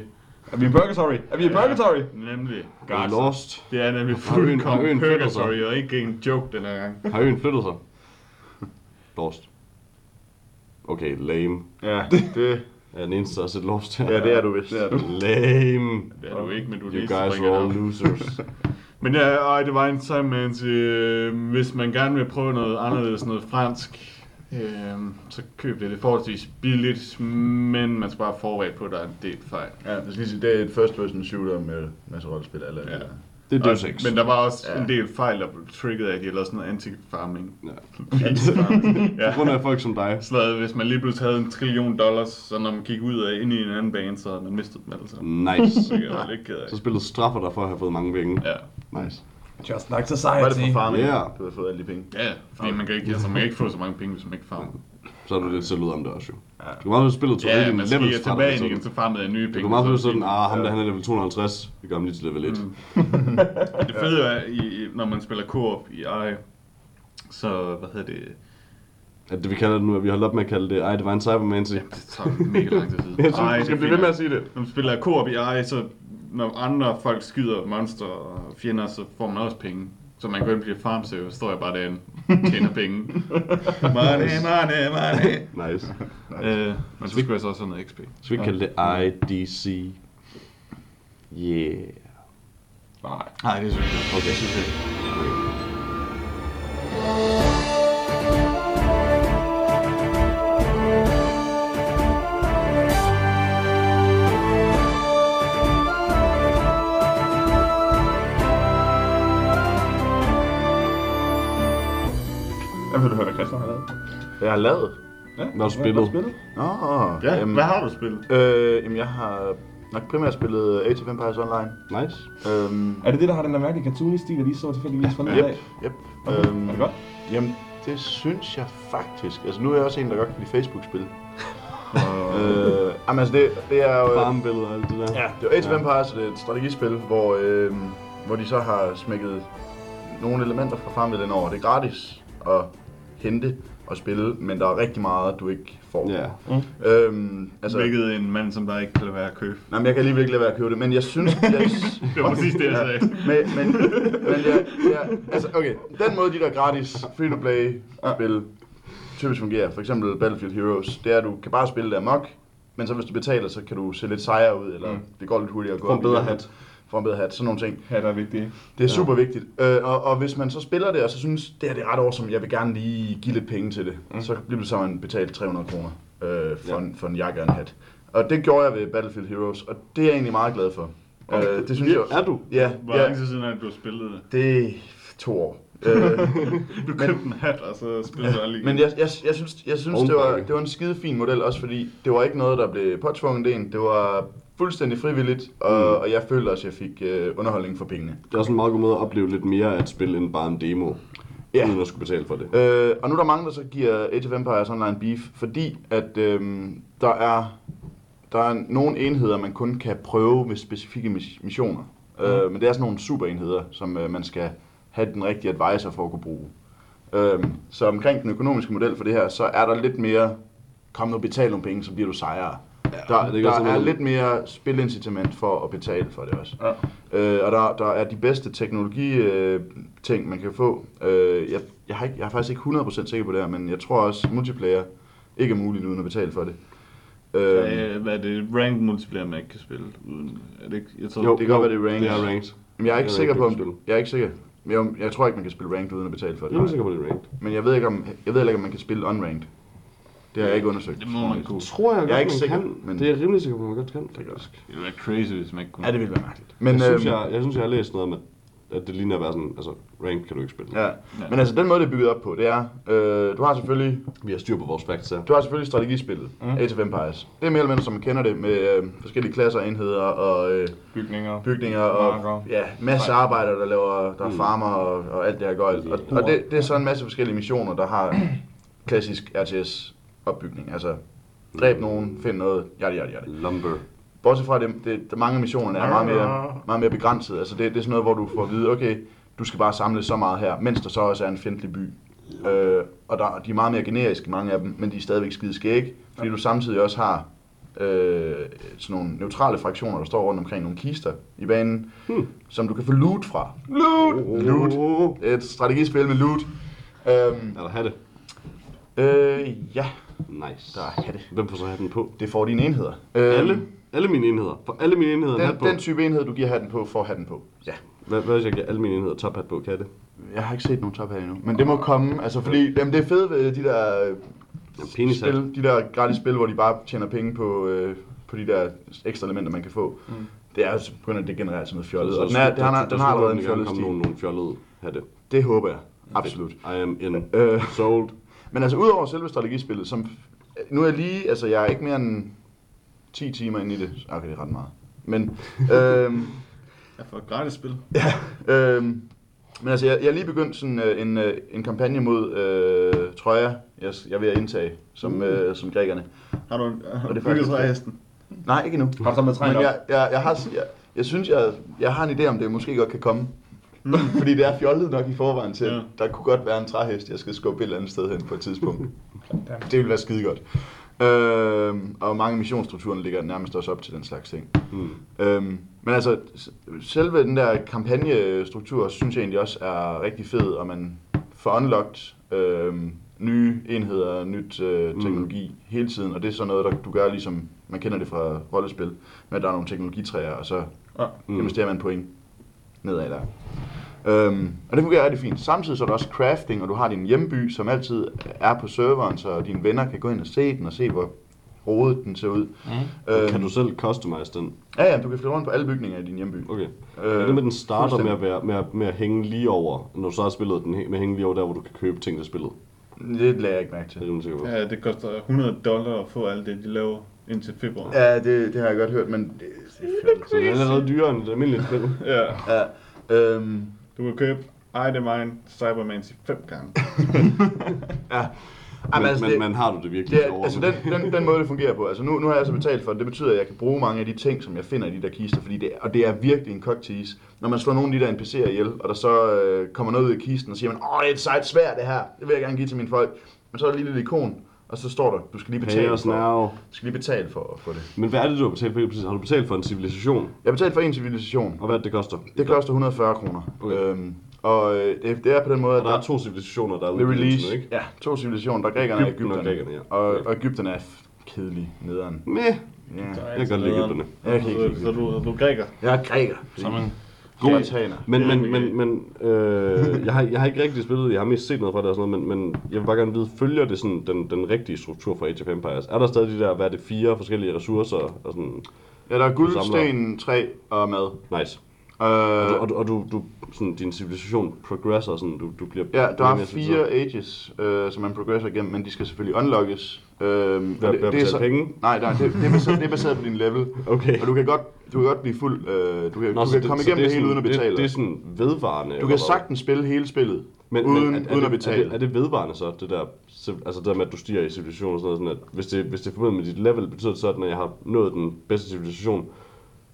Er vi i Purgatory? Er vi i Purgatory? Nemlig. Er I lost? Det er nemlig fuldkommen øen flyttet sig? purgatory, og ikke en joke den her gang. Har øen flyttet sig? Lost. Okay, lame. Ja, det, Jeg er den eneste, der har set Lost her. ja, det er du vist. Det er du. Lame. Det er du ikke, men du er You guys are all losers. Men ja, ej, det var en time man til, øh, hvis man gerne vil prøve noget anderledes, noget fransk, øh, så køb det. Det er forholdsvis billigt, men man skal bare forberedt på, at der er en del fejl. Ja, det, skal lige sige, det er et first person shooter med en masse rollespil. Eller, Ja. Det er Deus Ex. Men der var også Ja. en del fejl, der blev trigget af, at de har lavet sådan noget anti-farming. Ja. ja. På grund af folk som dig. Så hvis man lige pludselig havde en trillion dollars, så når man gik ud af ind i en anden bane, så havde man mistet dem alle sammen. Nice. Så jeg var lidt ked af. Så spillet straffer dig for at have fået mange penge. Ja. Nice. Just like Hvad er det society. for farming? Ja. Du har fået alle de penge. Ja, fordi man kan, ikke, altså, man kan ikke få så mange penge, hvis man ikke farmer. Så er du lidt selv ud om det også, jo. Ja. Du kan meget spillet to Ja, fra dig, tilbage sådan. igen, så farmede jeg nye Du penge. kan meget sådan, ah, ham der han er level 250, vi gør ham lige til level 1. Mm. Det fede er, i, når man spiller co-op i AI, så, hvad hedder det, At det vi kalder det nu, at vi holdt op med at kalde det Ej, det var en cybermancy. jamen, det tager mega lang tid. Jeg synes, Ej, du skal blive ved med at sige det. Når man spiller co-op i AI, så når andre folk skyder monster og fjender, så får man også penge. Så man kan ikke blive farmsøver, så står jeg bare derinde tjener penge. money, money, money. Nice. Øh, men så skulle jeg så også have noget XP. Så vi ikke kalde det IDC. Yeah. Nej. Nej, det synes jeg ikke. Okay. Det synes jeg ikke. Jeg har lavet. Ja, Hvad har du spillet? spillet? Nå, Ja, jamen, hvad har du spillet? Øh, jamen, jeg har nok primært spillet Age of Empires Online. Nice. Øhm, Er det det, der har den der mærkelige cartoon-stil, der lige så tilfældigvis fra den Yep, dag? yep. Okay. Øhm, Er det godt? Jamen, det synes jeg faktisk. Altså, nu er jeg også en, der godt kan lide Facebook-spil. øh, jamen, altså, det, det er jo... Farmbilleder og alt det der. Ja, det er Age of Empires, det er et strategispil, hvor, øh, hvor de så har smækket nogle elementer fra Farmville ind over. Det er gratis at hente og spille, men der er rigtig meget, du ikke får. Ja. Øhm, Altså, Hvilket en mand, som der ikke kan lade være at købe. nej, men jeg kan alligevel ikke lade være at købe det, men jeg synes... Jeg, Det var præcis det, jeg sagde. men, men, men jeg, jeg, altså, okay, den måde, de der gratis free-to-play-spil typisk fungerer, for eksempel Battlefield Heroes, det er, at du kan bare spille det amok, men så hvis du betaler, så kan du se lidt sejre ud, eller Mm. mm. det går lidt hurtigere at gå Få en bedre hat. En bedre hat, sådan nogle ting. Ja, der er vigtigt. ikke? Det er super vigtigt. Øh, og, og hvis man så spiller det, og så synes, det her det er ret awesome, jeg vil gerne lige give lidt penge til det, mm. så bliver det så man betalt 300 kroner øh, for, Ja. ja. en, for en jakke og en hat. Og det gjorde jeg ved Battlefield Heroes, og det er jeg egentlig meget glad for. Okay. Øh, det synes jeg... Er du? Ja, Hvor ja lang tid siden er det, du har spillet det? det er to år. øh, Du købte en hat, og så spillede du aldrig men jeg, jeg, jeg synes, jeg synes Own det, var, det var en skide fin model, også fordi det var ikke noget, der blev påtvunget ind. Det var fuldstændig frivilligt, og, Mm. og jeg følte også, at jeg fik øh, underholdning for pengene. Det er også en meget god måde at opleve lidt mere af et spil end bare en demo. Ja. Uden at skulle betale for det. Øh, og nu er der mange, der så giver Age of Empires Online beef, fordi at øhm, der er der er nogle enheder, man kun kan prøve ved specifikke mis- missioner. Mm. Øh, men det er sådan nogle superenheder, som øh, man skal have den rigtige advisor for at kunne bruge. Øh, så omkring den økonomiske model for det her, så er der lidt mere, kom nu og betal nogle penge, så bliver du sejere. Der, det der er lidt mere spilincitament for at betale for det også. Ja. Øh, og der, der er de bedste teknologi øh, ting, man kan få. Øh, jeg, jeg, har ikke, jeg er faktisk ikke 100% sikker på det her, men jeg tror også, multiplayer ikke er muligt uden at betale for det. Øh, hvad er det? Ranked multiplayer, man ikke kan spille uden? Er det ikke? Jeg tror, Jo, det kan godt være, det er ranked. Det er ranked. men jeg er ikke er sikker på, om, jeg er ikke sikker. Men Jeg, jeg tror ikke, man kan spille ranked uden at betale for det. Jeg er sikker på, det er ranked. Men jeg ved ikke, om, jeg ved ikke, om man kan spille unranked. Det har jeg ikke undersøgt. Det må man kunne. Tror jeg, Jeg er godt, ikke man sikker, kan. men- Det er jeg rimelig sikker på, at man godt kan. faktisk. Det ville være crazy, hvis man ikke kunne. Ja, det ville være mærkeligt. Men, Men, jeg, synes, øhm, jeg, jeg synes, jeg har læst noget om, at, at det ligner at være sådan, altså, ranked kan du ikke spille. Ja. Men altså, den måde, det er bygget op på, det er, øh, du har selvfølgelig Vi har styr på vores facts her. Du har selvfølgelig strategispillet, mm. Age of Empires. Det er mere eller mindre, som man kender det, med øh, forskellige klasser, enheder og øh, Bygninger. bygninger og Marker. ja, masse arbejdere, der laver der er farmer og, og alt det her gøjl. Og, og det, det er så en masse forskellige missioner, der har klassisk RTS-opbygning. Altså, dræb nogen, find noget, jada, jada, jada. Lumber. Bortset fra det, det der mange af missionerne er meget mere, meget mere begrænset. Altså, det, det er sådan noget, hvor du får at vide, okay, du skal bare samle så meget her, mens der så også er en fjendtlig by. Øh, og der, de er meget mere generiske, mange af dem, men de er stadigvæk skide skæg, fordi du samtidig også har øh, sådan nogle neutrale fraktioner, der står rundt omkring nogle kister i banen, hmm. som du kan få loot fra. Loot! Loot! Et strategispil med loot. Øhm, Er der hatte? øh, ja, Nice. der er hatte. Hvem får så hatten på? Det får dine enheder. Alle? Alle mine enheder? For alle mine enheder en den, hat på? den type enhed, du giver hatten på, får hatten på. Ja. Hvad, hvad hvis jeg giver alle mine enheder top hat på? Kan jeg det? Jeg har ikke set nogen top her endnu, men det må komme, altså fordi jamen, det er fedt ved de der Jamen, spil, de der gratis spil, hvor de bare tjener penge på, øh, på de der ekstra elementer, man kan få. Mm. Det er jo så begynder det at generere sådan noget fjollet, og den, er, den, har, den har allerede en fjollet stil. nogle, nogle fjollede hatte. Det håber jeg, absolut. I am in. Øh. Sold. Men altså udover selve strategispillet, som nu er jeg lige, altså jeg er ikke mere end 10 timer inde i det. Okay, det er ret meget. Men, øhm, Jeg får et gratis spil. øhm, men altså jeg, jeg er lige begyndt sådan øh, en, øh, en kampagne mod øh, Troja, jeg, jeg vil indtage som, øh, som grækerne. Har du, har Og du det bygget faktisk- træhesten? Nej, ikke endnu. Har du så med Men op? jeg, jeg, jeg, har, jeg, jeg synes, jeg, jeg har en idé om, det måske godt kan komme. Fordi det er fjollet nok i forvejen til, Ja. der kunne godt være en træhest, jeg skal skubbe et eller andet sted hen på et tidspunkt. det vil være skide godt. Øhm, og mange missionsstrukturer ligger nærmest også op til den slags ting. Mm. Øhm, men altså, selve den der kampagnestruktur, synes jeg egentlig også er rigtig fed, og man får unlocked øhm, nye enheder, nyt øh, teknologi mm. hele tiden, og det er så noget, der du gør ligesom, man kender det fra rollespil, med at der er nogle teknologitræer, og så Ja. mm. investerer man point nedad der. Øhm, og det fungerer rigtig fint. Samtidig så er der også crafting, og du har din hjemby, som altid er på serveren, så dine venner kan gå ind og se den, og se hvor rodet den ser ud. Mm. Øhm. Kan du selv customize den? Ja, ja, du kan flytte rundt på alle bygninger i din hjemby. Okay. Øh, er det med, den starter med at, være, med, at, med at hænge lige over, når du så har spillet den, med at hænge lige over der, hvor du kan købe ting til spillet? Det lagde jeg ikke mærke Det er til. sikker på. Ja, det koster 100 dollar at få alt det, de laver indtil februar. Ja, det, det har jeg godt hørt, men det, det er. Så det er allerede dyrere end et almindeligt spil. Ja. Ja, øhm, Du kan købe Idemine Cybermancy fem gange. ja. Men, Jamen, altså, men, det- men har du det virkelig Det altså den, den, den måde, det fungerer på. Altså nu, nu har jeg så betalt for det. Det betyder, at jeg kan bruge mange af de ting, som jeg finder i de der kister. Fordi det, er- og det er virkelig en cocktease. Når man slår nogle af de der NPC'er ihjel, og der så øh, kommer noget ud af kisten, og siger man, åh, det er et sejt svær det her. Det vil jeg gerne give til mine folk. Men så er der lige et lille ikon, og så står der, du skal lige betale for, du skal lige betale for at få det. Men hvad er det, du har betalt for? Har du betalt for en civilisation? Jeg har betalt for en civilisation. Og hvad det, koster? Det koster 140 kroner. Okay. Øhm, og øh, det, det er på den måde, at der er to civilisationer, der er udgivet release, ikke? ja, to civilisationer, der er grækerne og Egypten og Ægypterne. grækerne, ja. Og, Okay. og Ægypterne er f- kedelige nederen. Meh, Ja. jeg kan godt lide Egypterne. Jeg kan ikke lide Så, så du, du er græker. Jeg er græker. Som en God Ja. Spartaner. Men, Ja, men, men- men, øh, jeg, har, jeg har ikke rigtig spillet, jeg har mest set noget fra det og sådan noget, men, men jeg vil bare gerne vide, følger det sådan den, den rigtige struktur for Age of Empires? Er der stadig de der, hvad er det, fire forskellige ressourcer og sådan, Ja, der er guld, samler. sten, træ og mad. nice. Øh, Og, du, og, du, og du, du sådan, din civilisation progresser, sådan, du, du bliver... ja, der er fire ages, øh, som man progresser igennem, men de skal selvfølgelig unlockes. Øh, Hvad, hvad betaler penge? Nej, nej det, det, er baseret, det er baseret på din level. Okay. Og du kan godt, du kan godt blive fuld. Øh, du kan, Nå, du så kan det- komme så igennem det, er hele uden at betale. Det, det er sådan vedvarende. du kan sagtens spille hele spillet Men, Uden- men er, er, uden det, at betale. Er det, er det vedvarende så, det der, altså det der med, at du stiger i civilisation og sådan noget, sådan at hvis det, hvis det er forbundet med dit level, betyder det så, at når jeg har nået den bedste civilisation,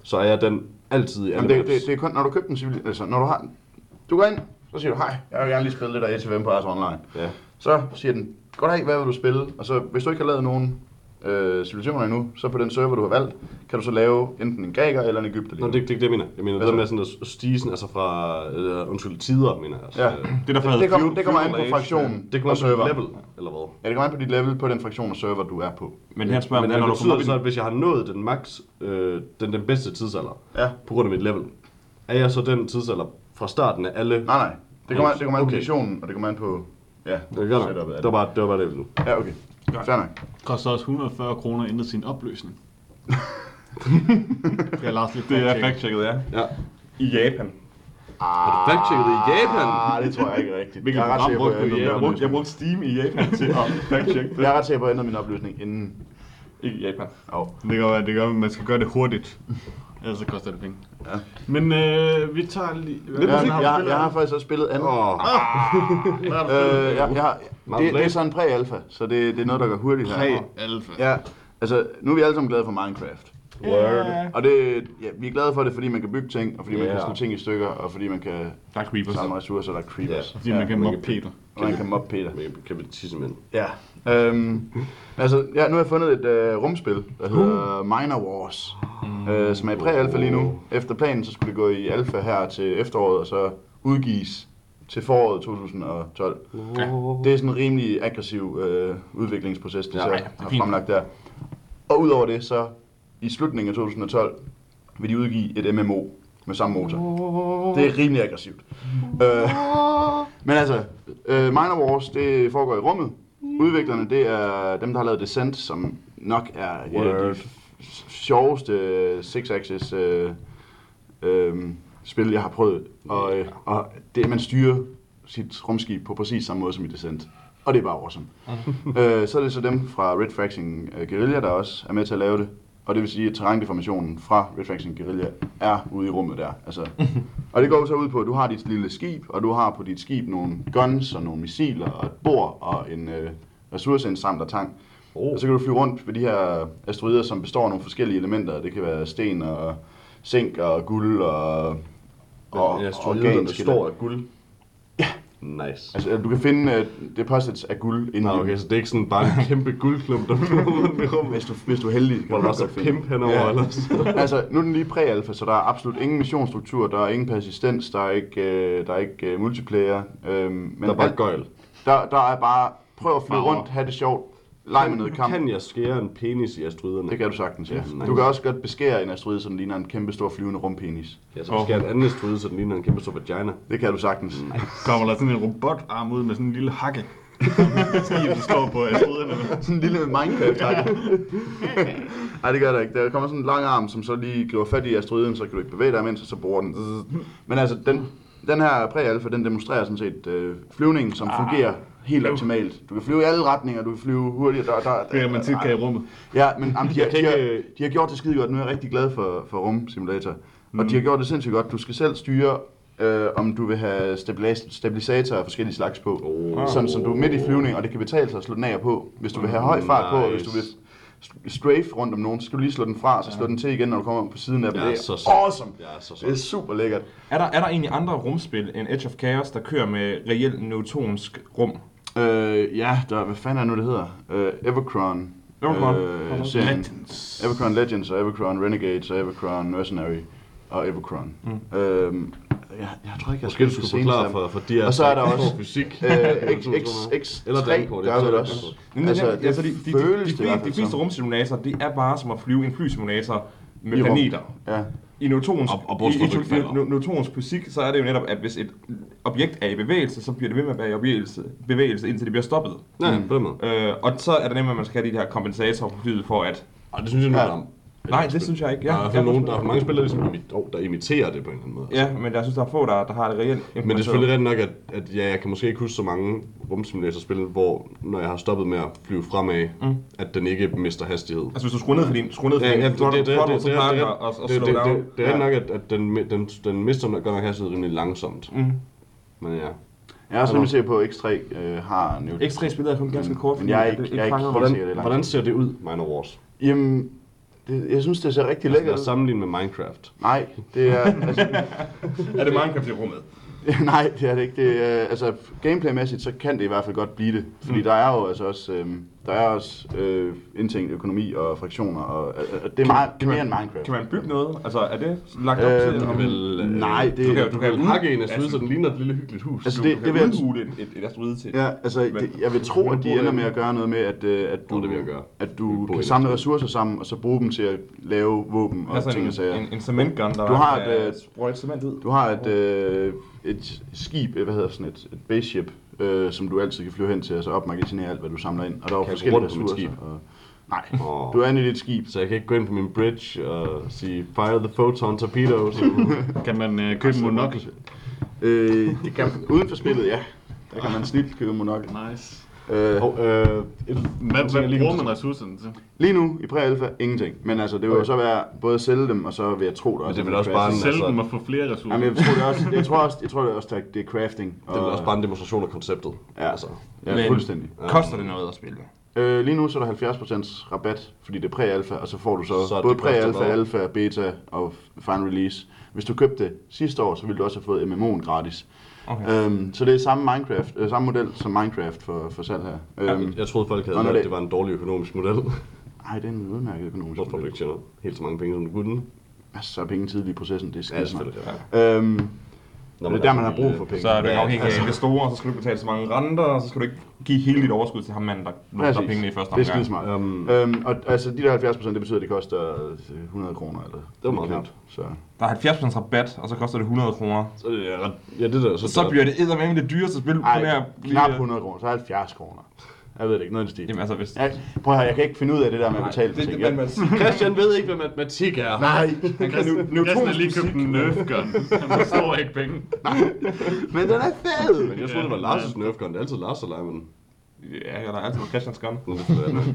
så er jeg den altid i alle Jamen, det, det, det er kun, når du køber en civil... Altså, når du har... Du går ind, så siger du, hej, jeg vil gerne lige spille det der SFM på Ars Online. Ja. Så siger den, goddag, hvad vil du spille? Og så, hvis du ikke har lavet nogen øh, civilisationer endnu, så på den server, du har valgt, kan du så lave enten en græker eller en egypter. Nå, det, det, er det, jeg mener. Jeg mener, det der så? med sådan at stige sådan, altså fra, øh, undskyld, tider, mener jeg. Altså, Ja. øh, Det er derfor, Det, det, kommer, det kommer an på fraktionen det kommer også på server. level, eller hvad? Ja, det kommer an på dit level på den fraktion og server, du er på. Men her spørger Men, man, men når det du kommer op det så, at hvis jeg har nået den max, øh, den, den bedste tidsalder, Ja. på grund af mit level, er jeg så den tidsalder fra starten af alle... Nej, nej. Det kommer, an, det kommer an på Okay. missionen, og det kommer an på... Ja, Det gør af Det var bare det, var bare det. Ja, okay. Fair nok. koster også 140 kroner inden sin opløsning. det er Lars lidt Det er fact-check. fact-checket, ja. Ja. I Japan. Har du fact-checket det i Japan? Ah, det tror jeg ikke er rigtigt. Hvilket jeg er ret sikker på, at jeg Jeg brugte, jeg brugte Steam i Japan til at fact-check det. Jeg er ret sikker på, at jeg ændrede min opløsning inden... Ikke i Japan. Oh. Det kan være, det gør, at man skal gøre det hurtigt. Ellers så koster det penge. Ja. Men øh, vi tager lige... Hvad Jeg, musik jeg, jeg, har faktisk også spillet Hvad har du spillet? Øh, jeg, jeg, det, det er sådan en præ-alfa, så det, det er noget, der går hurtigt her. Alfa. Ja, altså nu er vi alle sammen glade for Minecraft. Word. Og det, ja, vi er glade for det, fordi man kan bygge ting, og fordi man Ja. kan slå ting i stykker, og fordi man kan Der er creepers. samle ressourcer, der er creepers. Ja. Fordi man kan man mobbe kan- Peter. Og man kan mobbe Peter. Med kan vi tisse med. Ja. Øhm, altså, ja, nu har jeg fundet et øh, rumspil, der hedder Minor Wars, øh, som er i præ-alfa lige nu. Efter planen, så skulle det gå i alfa her til efteråret, og så udgives til foråret 2012. Det er sådan en rimelig aggressiv øh, udviklingsproces, de Ja, så ja, det er har fremlagt der. Og udover det, så i slutningen af 2012 vil de udgive et MMO med samme motor. Det er rimelig aggressivt. Øh, men altså, øh, Minor Wars, det foregår i rummet. Udviklerne, det er dem, der har lavet Descent, som nok er af de sjoveste 6-axis øh, øh, spil, jeg har prøvet. Og, øh, og det, man styrer sit rumskib på præcis samme måde som i Descent. Og det er bare awesome. øh, så er det så dem fra Red Faction øh, Guerrilla, der også er med til at lave det. Og det vil sige, at terrændeformationen fra Red Faction Guerrilla er ude i rummet der. Altså, og det går så ud på, at du har dit lille skib, og du har på dit skib nogle guns og nogle missiler og et bord og en øh, ressourceindsamlertang. Oh. Og så kan du flyve rundt ved de her asteroider, som består af nogle forskellige elementer. Det kan være sten og zink og guld og, og, og at der organskiller. står af guld. Nice. Altså, du kan finde uh, deposits af guld inde Nå, i okay, så det er ikke sådan bare en kæmpe guldklump, der flyver rundt i rummet. Hvis du, hvis du er heldig, kan Hvor der også er pimp henover Ja. ellers. altså, nu er den lige præ-alfa, så der er absolut ingen missionsstruktur, der er ingen persistens, der er ikke, øh, der er ikke øh, multiplayer. Øhm, men Der er bare alt- gøjl. der, der er bare, prøv at flyve rundt, have det sjovt, leg med noget kamp. Kan jeg skære en penis i asteroiderne? Det kan du sagtens, ja. Nice. Du kan også godt beskære en asteroide, så den ligner en kæmpe stor flyvende rumpenis. Ja, så skære en anden asteroide, så den ligner en kæmpe stor vagina. Det kan du sagtens. Kommer der sådan en robotarm ud med sådan en lille hakke. Skibet står på asteroiderne. Sådan en lille minecraft -hakke. Nej, det gør der ikke. Der kommer sådan en lang arm, som så lige griber fat i asteroiden, så kan du ikke bevæge dig imens, og så bruger den. Men altså, den, den her præ-alfa, den demonstrerer sådan set øh, flyvningen, som fungerer helt optimalt. Du kan flyve i alle retninger, du kan flyve hurtigt. Der, der, Det er man tit kan i rummet. Ja, men jamen, de, har, de, har, ikke- de har gjort det skide godt. Nu er jeg rigtig glad for, for Rum Simulator. Og de har gjort det sindssygt godt. Du skal selv styre, øh, om du vil have stabilis- stabilisatorer af forskellige slags på. Oh. Sådan, så du er midt i flyvning, og det kan betale sig at slå den af på. Hvis du vil have høj fart på, og hvis du vil st- strafe rundt om nogen, så skal du lige slå den fra, så slå den til igen, når du kommer på siden af dem. Er Det så er sej. awesome. Jeg er så Det er så. super lækkert. Er der, er der egentlig andre rumspil end Edge of Chaos, der kører med reelt newtonsk rum? Øh, ja, der, hvad fanden er nu, det hedder? Øh, Evercron. Evercron. Øh, serien. Legends. Evercron Legends og Evercron Renegades og Evercron Mercenary og Evercron. Mm. Øhm, jeg, jeg tror ikke, jeg Måske du skulle det forklare for, for de her Og så er der også, fysik. Øh, X, X, X3 Eller dankort, gør det også. Altså, det altså, de, de, de, de, fleste rumsimulatorer, det er bare som at flyve en flysimulator med planeter. Ja. I Og- og i newtonsk fysik, så er det jo netop, at hvis et objekt er i bevægelse, så bliver det ved med at være i bevægelse, bevægelse indtil det bliver stoppet. Nej, på den måde. Øh, og så er det nemlig, at man skal have de her kompensatorer for at... Og det synes jeg nu Ja. om. Nej, det synes jeg ikke. Der er, jeg- nogen, der er mange spillere, ligesom, oh, der imiterer det på en eller anden måde. Ja, men jeg synes, der er få, der, der har det reelt Men det er selvfølgelig rigtigt nok, at, at ja, jeg kan måske ikke huske så mange rumsimulatorspil, hvor når jeg har stoppet med at flyve fremad, mm. at den ikke mister hastighed. Altså hvis du skruer ned for din, skruer ned for Ja, din ja, det, det, det, det, det, det, det, det, er nok, at, at den, den, den mister godt nok hastighed rimelig langsomt. Mm. Men ja. Jeg er også rimelig sikker på, at X3 øh, har en X3 spillede jeg kun ganske kort, Men jeg er ikke- jeg er ikke Hvordan, hvordan ser det ud, Minor Wars? Jamen, det, jeg synes, det ser rigtig Lad lækkert ud. sammenligne med Minecraft. Nej, det er... Altså, Er det Minecraft i rummet? nej, det er det ikke. Det er, altså, gameplaymæssigt, så kan det i hvert fald godt blive det. Fordi mm. der er jo altså også, øh, der er også øh, indtænkt økonomi og fraktioner, og øh, øh, det er, meget, det er mere end Minecraft. Kan man bygge noget? Altså, er det lagt op Øh, til? du om- kan Vel, øh, nej, det- du kan, du du kan kan hakke en altså- asteroide, så den ligner et lille hyggeligt hus. Altså, du det- kan det vil jeg- udhule et, et, et asteroide til. Ja, altså, det, jeg vil tro, at de ender med at gøre noget med, at, øh, at du, det vil gøre. at du kan samle ressourcer sammen, og så bruge dem til at lave våben og Altså ting og en, sager. en, en cementgun, der Du har kan et, øh, sprøjte cement ud. Du har et, øh, et skib, øh, hvad hedder sådan et, et base ship, øh, som du altid kan flyve hen til, og så opmagasinere alt, hvad du samler ind. Og der er jo Kan forskellige ressourcer. Og, nej, Åh. du er inde i dit skib. Så jeg kan ikke gå ind på min bridge og sige, fire the photon torpedoes. Kan man øh, købe en monokkel? Øh, det kan, uden for spillet, ja. Der kan man snit købe monokkel. Nice. Øh, og, øh, et, Hvad, hvad lige bruger man ressourcerne til? lige nu i præ-alpha, ingenting. Men altså, det vil jo Okay. så være både at sælge dem, og så vil jeg tro, der Men også det noget også bare Sælge altså- dem og få flere ressourcer. Jamen, jeg tror, det også, jeg tror også, jeg tror, det også, det er crafting. Det er vel også bare en demonstration af konceptet. Ja. Altså. Ja, Men- fuldstændig. Koster det noget at spille? Øh, lige nu så er der 70% rabat, fordi det er præ-alpha, og så får du så, Så det både hvad? alpha, beta og final release. Hvis du købte det sidste år, så ville du også have fået MMO'en gratis. Okay. Øhm, så det er samme, Minecraft, øh, samme model som Minecraft for, for salg her. Øhm, Jeg, jeg troede, folk havde lært, at det- var en dårlig økonomisk model. Ej, det er en udmærket økonomisk Hvorfor har du model. ikke helt så mange penge, som du kunne? Masser af penge tidligt i processen, det er Ja, skide smart. selvfølgelig. Ja. Øhm, Nå, det er der, man har brug vi- for penge. Så er du Ja, afhængig af altså- investorer, så skal du betale så mange renter, og så skal du ikke give hele dit overskud til ham mand, der låner pengene i første Det er skide omgang. smart. Øhm, og altså, de der 70%, det betyder, at det koster øh, 100 kroner. Eller Det var meget fint. Så. Der er 70% rabat, og så koster det 100 kroner. Så ja, det der, Så, så bliver det eddermame det dyreste spil på Ej, det her. knap 100 kroner, så 70 kroner. Jeg ved det ikke, noget stil. Jamen altså, hvis... Ja, prøv at høre, jeg kan ikke finde ud af det der med at betale for det, ting. det, Jeg- man, Christian ved ikke, hvad matematik er. Nej, han kan nu, Christian har lige købt en Nerf gun. Han forstår ikke penge. men den er fed. Men jeg troede, det var Lars' Nerf gun. Det er altid Lars, der leger med den. Ja, der er altid Christians gun. Det det.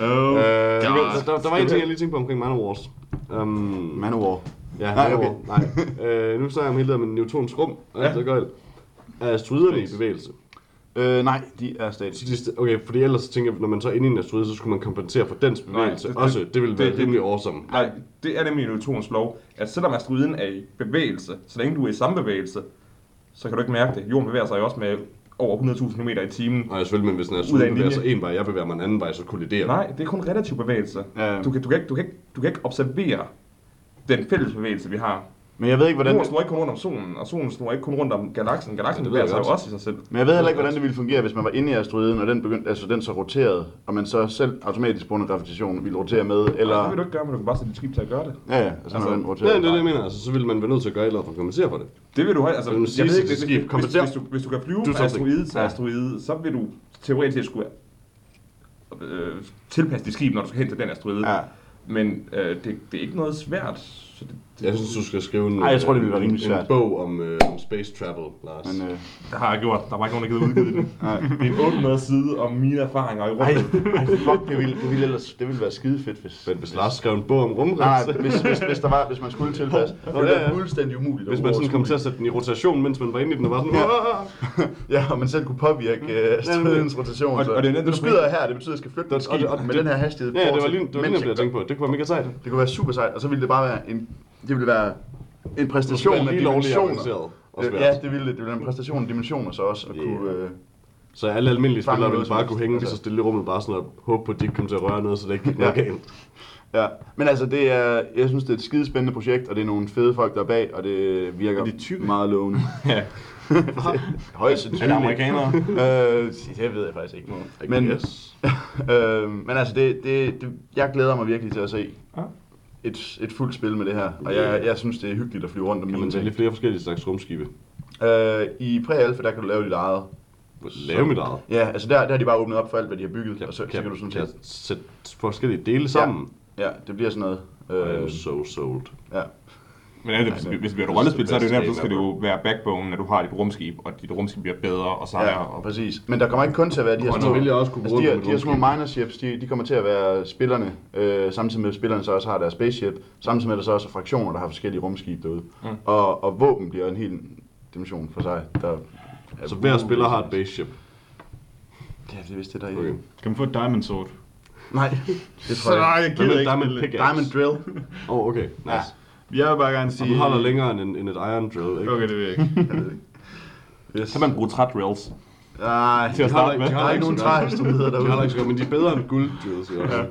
Oh, Øh, der, der, der var en ting, jeg lige tænkte på omkring Manor Wars. Um, Manowar. ja, Nej, Manowar. okay. Nej. Øh, nu snakker jeg om hele det med Newtons rum. Ja. Det er godt. Er asteroiderne i bevægelse? Øh, nej, de er statiske. Så de st- Okay, fordi ellers så tænker jeg, når man så er inde i en asteroide, så skulle man kompensere for dens bevægelse. det- det- også, det ville være det- rimelig awesome. Nej, det er nemlig Newtons lov, at selvom asteroiden er i bevægelse, så længe du er i samme bevægelse, så kan du ikke mærke det. Jorden bevæger sig jo også med over 100.000 km i timen. Nej, selvfølgelig, men hvis en Ud af asteroide en bevæger sig en vej, jeg bevæger mig en anden vej, så kolliderer Nej, det er kun relativ bevægelse. Ja. Du, kan, du, kan ikke, du, kan ikke, du kan ikke observere den fælles bevægelse, vi har. Men jeg ved ikke, hvordan Jorden snor ikke kun rundt om solen, og solen snor ikke kun rundt om galaksen. Galaksen Ja, bevæger sig jo også i sig selv. men jeg ved heller ikke, hvordan det ville fungere, hvis man var inde i asteroiden, og den, begyndte, altså den så roterede, og man så selv automatisk på grund af gravitation ville rotere med, Eller... eller... Det vil du ikke gøre, men du kan bare sætte dit skib til at gøre det. Ja, ja, altså, Altså, den Ja, roterer. det er det, jeg mener. Altså, så ville man være nødt til at gøre et eller andet for at kompensere for det. Det vil du have. Altså, vil jeg ved ikke, hvis, skib, hvis, hvis, du, hvis du kan flyve Do fra asteroide til Ja. asteroide, så vil du teoretisk set skulle øh, tilpasse dit skib, når du skal hen til den asteroide. Ja. Men øh, det, det er ikke noget svært. Så det, det, Jeg synes, du skal skrive en, Ej, jeg tror, det ville være en- rimelig en, svært. bog om, øh, om space travel, Lars. Men, øh, det har jeg gjort. Der var ikke nogen, der givet udgivet det. nej. Det er en 800 side om mine erfaringer i rummet. ej, fuck, det ville, det ville ellers, det ville være skide fedt, hvis... Men hvis Lars skrev en bog om rumrejse, nej, hvis, hvis, hvis, der var, hvis man skulle tilpasse, det ville være fuldstændig umuligt. hvis man sådan kom til at sætte den i rotation, mens man var inde i den, og var sådan, Ja. Ja, og man selv kunne påvirke uh, asteroidens rotation. Og- så. og det er nu skyder jeg her, det betyder, at jeg skal flytte og- skib med den her hastighed. Ja, ja, det var lige, det, jeg tænkte på. Det kunne være mega sejt. Det kunne være super sejt, og så ville det bare være en, det ville være en præstation af dimensioner. avanceret. og svært. Ja, det ville det. Det ville være en præstation af dimensioner så også, at Yeah. kunne... Øh, Så alle almindelige spillere ville bare kunne hænge lige så stille i rummet, bare sådan og håbe på, at de ikke kom til at røre noget, så det ikke gik noget Ja. galt. ja. Men altså, det er, jeg synes, det er et skidespændende projekt, og det er nogle fede folk, der er bag, og det virker Og de er meget lovende. Ja. Højst Er det sandsynligt. amerikanere? øh, det ved jeg faktisk ikke. Men, yes. øh, men altså, det, det, det, jeg glæder mig virkelig til at se Ja. Et, et fuldt spil med det her. Og jeg, jeg synes, det er hyggeligt at flyve rundt om Kan mine man ting. vælge flere forskellige slags rumskibe? Øh, I præ-alpha, der kan du lave dit eget. Lave mit eget. Ja, altså der, der har de bare åbnet op for alt, hvad de har bygget, og så, så kan, du sådan set... sætte forskellige dele sammen? Ja, det bliver sådan noget. Øh, so sold. ja. Men er det, hvis, hvis det bliver et rollespil, så er det jo nemt, så skal det jo være backbone, at du har dit rumskib, og dit rumskib bliver bedre og sejere. Ja, og præcis. Men der kommer ikke kun til at være de her små... så vil jeg også kunne altså, bruge de, her, de her små minorships, de, de kommer til at være spillerne, øh, samtidig med at spillerne så også har deres spaceship, samtidig med at der så også er fraktioner, der har forskellige rumskib derude. Mm. Og, og våben bliver en hel dimension for sig. Der Så hver spiller har et base ship. Ja, det er vist det, der er i Okay. Kan man få et Diamond Sword? Nej, det tror Så jeg nej, ikke. jeg gider ikke Diamond. Pickaxe? Diamond Drill. Åh, oh, okay. Nice. Ja. Jeg vil bare gerne Og sige... du holder længere end en, end et iron drill, ikke? Okay, det ved jeg ikke. Yes. Kan man bruge trædrills? Nej, Til at De holder starte ikke- med. de der holder er ikke nogen træinstrumenter De holder derude. ikke så godt, men de er bedre end guld drills, jo. Ja.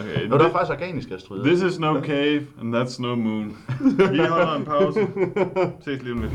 Okay, Nå, der er faktisk organiske asteroider. This is no cave, and that's no moon. Vi holder en pause. Ses lige om lidt.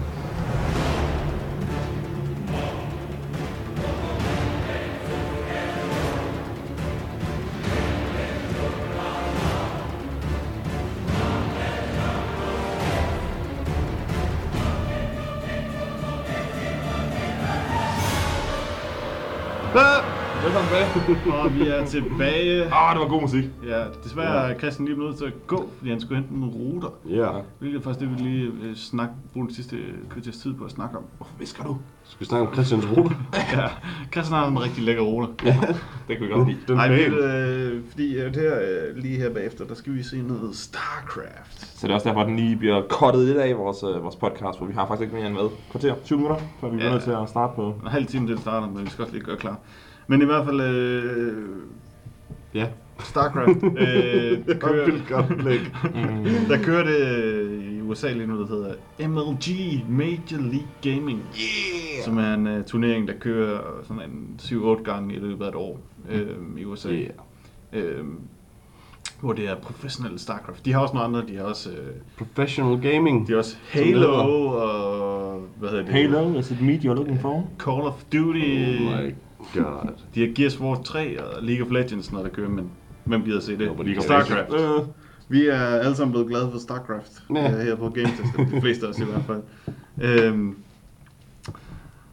Og vi er tilbage. Ah, det var god musik. Ja, desværre er Christian lige nødt til at gå, fordi han skulle hente nogle ruter. Ja. Hvilket faktisk det, vi lige øh, snak, bruge den sidste kvarters tid på at snakke om. Hvorfor visker du? Skal vi snakke om Christians ruter? Ja, Christian har en rigtig lækker ruter. Det kunne vi godt lide. Den Nej, pæn. øh, fordi øh, her, øh, lige her bagefter, der skal vi se noget StarCraft. Så det er også derfor, at den lige bliver kottet lidt af vores, øh, vores podcast, for vi har faktisk ikke mere end hvad? Kvarter? 20 minutter, før vi Ja. bliver nødt til at starte på. En halv time til det starter, men vi skal også lige gøre klar. Men i hvert fald, øh, Ja. StarCraft, øh, der, kører, Vildt godt blik. der kører det øh, i USA lige nu, der hedder MLG, Major League Gaming. Yeah! Som er en uh, turnering, der kører sådan en 7-8 gange i løbet af et år øh, i USA. Yeah. Øh, hvor det er professionelle StarCraft. De har også nogle andre, de har også, øh, Professional gaming. de har også Halo og hvad hedder det? Halo, is it meat you're looking for? Call of Duty. Oh my god. De har Gears of War 3 og League of Legends, når der kører, men hvem gider se det? Nobody. StarCraft. Øh, Vi er alle sammen blevet glade for StarCraft Ja. ja. her på Game Test, de fleste af os i hvert fald. Øhm,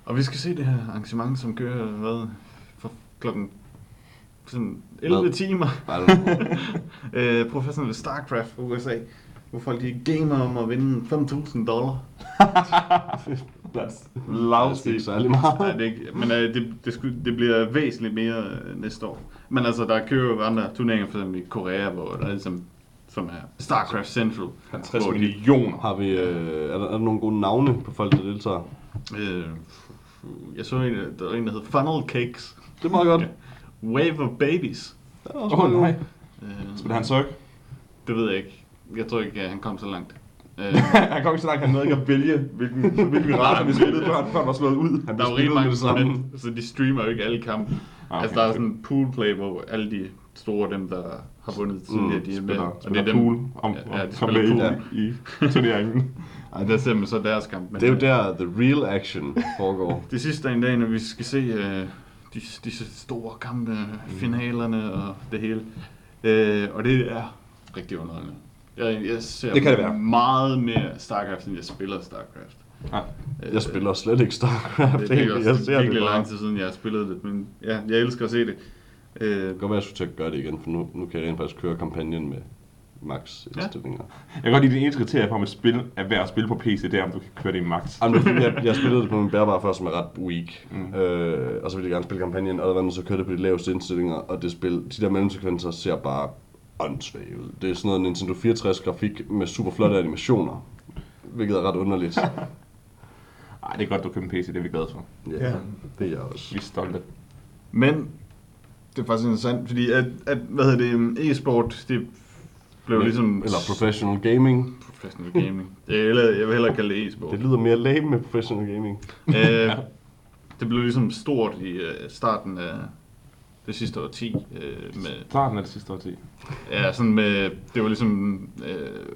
og vi skal se det her arrangement, som kører hvad, for klokken sådan 11 Hvad? timer. Øh, professionelle StarCraft fra USA, hvor folk de gamer om at vinde 5.000 dollar. er lousy. ikke særlig meget. Nej, det er ikke, men øh, det, det, skulle, det bliver væsentligt mere øh, næste år. Men altså, der kører jo andre turneringer, for eksempel i Korea, hvor der er ligesom, som er StarCraft Central. 50 hvor de- millioner. Har vi, øh, er, der, er der nogle gode navne på folk, der deltager? Øh, jeg så en, der var en, der hed Funnel Cakes. Det er meget godt. Ja. Wave of Babies. Er Åh oh, nej. Øh, Spiller han søg? det ved jeg ikke. Jeg tror ikke, at han kom så langt. Øh, han kom ikke så langt, han nåede ikke at vælge, hvilken, hvilken race vi spillede, før han, før han var slået ud. Han der er jo rigtig mange, men, så de streamer jo ikke alle kampe. Ah, Altså, der er sådan en poolplay, hvor alle de store, dem der har vundet tidligere, de er med. spiller, Og det er dem, pool om, Ja, de spiller med pool. i, i turneringen. Ej, der ser man så deres kamp. Men, Det er jo der, the real action foregår. Det sidste en dag, når vi skal se øh, de, disse store kampe, finalerne og det hele. Øh, og det er rigtig underholdende. Jeg, jeg ser Det kan det være. meget mere StarCraft, end jeg spiller StarCraft. Ja. Øh, Jeg spiller slet ikke StarCraft. det, det er egentlig. jeg også ser det virkelig bare. lang tid siden, jeg har spillet det, men ja, jeg elsker at se det. Øh, Det kan godt være, at jeg skulle til at gøre det igen, for nu, nu kan jeg rent faktisk køre kampagnen med max indstillinger. Jeg kan godt lide, at det eneste kriterie for, om et spil er værd at spille på PC, det er, om du kan køre det i max. Jamen, det er jeg, jeg spillede det på min bærbare før, som er ret weak. Mm. Øh, og så ville jeg gerne spille kampagnen, og der var så kørte det på de laveste indstillinger, og det spil, de der mellemsekvenser ser bare åndssvage ud. Det er sådan noget Nintendo 64 grafik med super flotte animationer, hvilket er ret underligt. Nej, det er godt, du køber en PC, det er vi glade for. Ja, det er jeg også. Vi er stolte. men det er faktisk interessant, fordi at, at hvad hedder det, e-sport, det blev Men- ligesom... Eller professional gaming. professional gaming. Det er, heller- jeg vil hellere kalde det e-sport. Det lyder mere lame med professional gaming. øh, det blev ligesom stort i øh, starten af det sidste årti. Øh, med, Starten af det sidste årti. ja, sådan med, det var ligesom øh,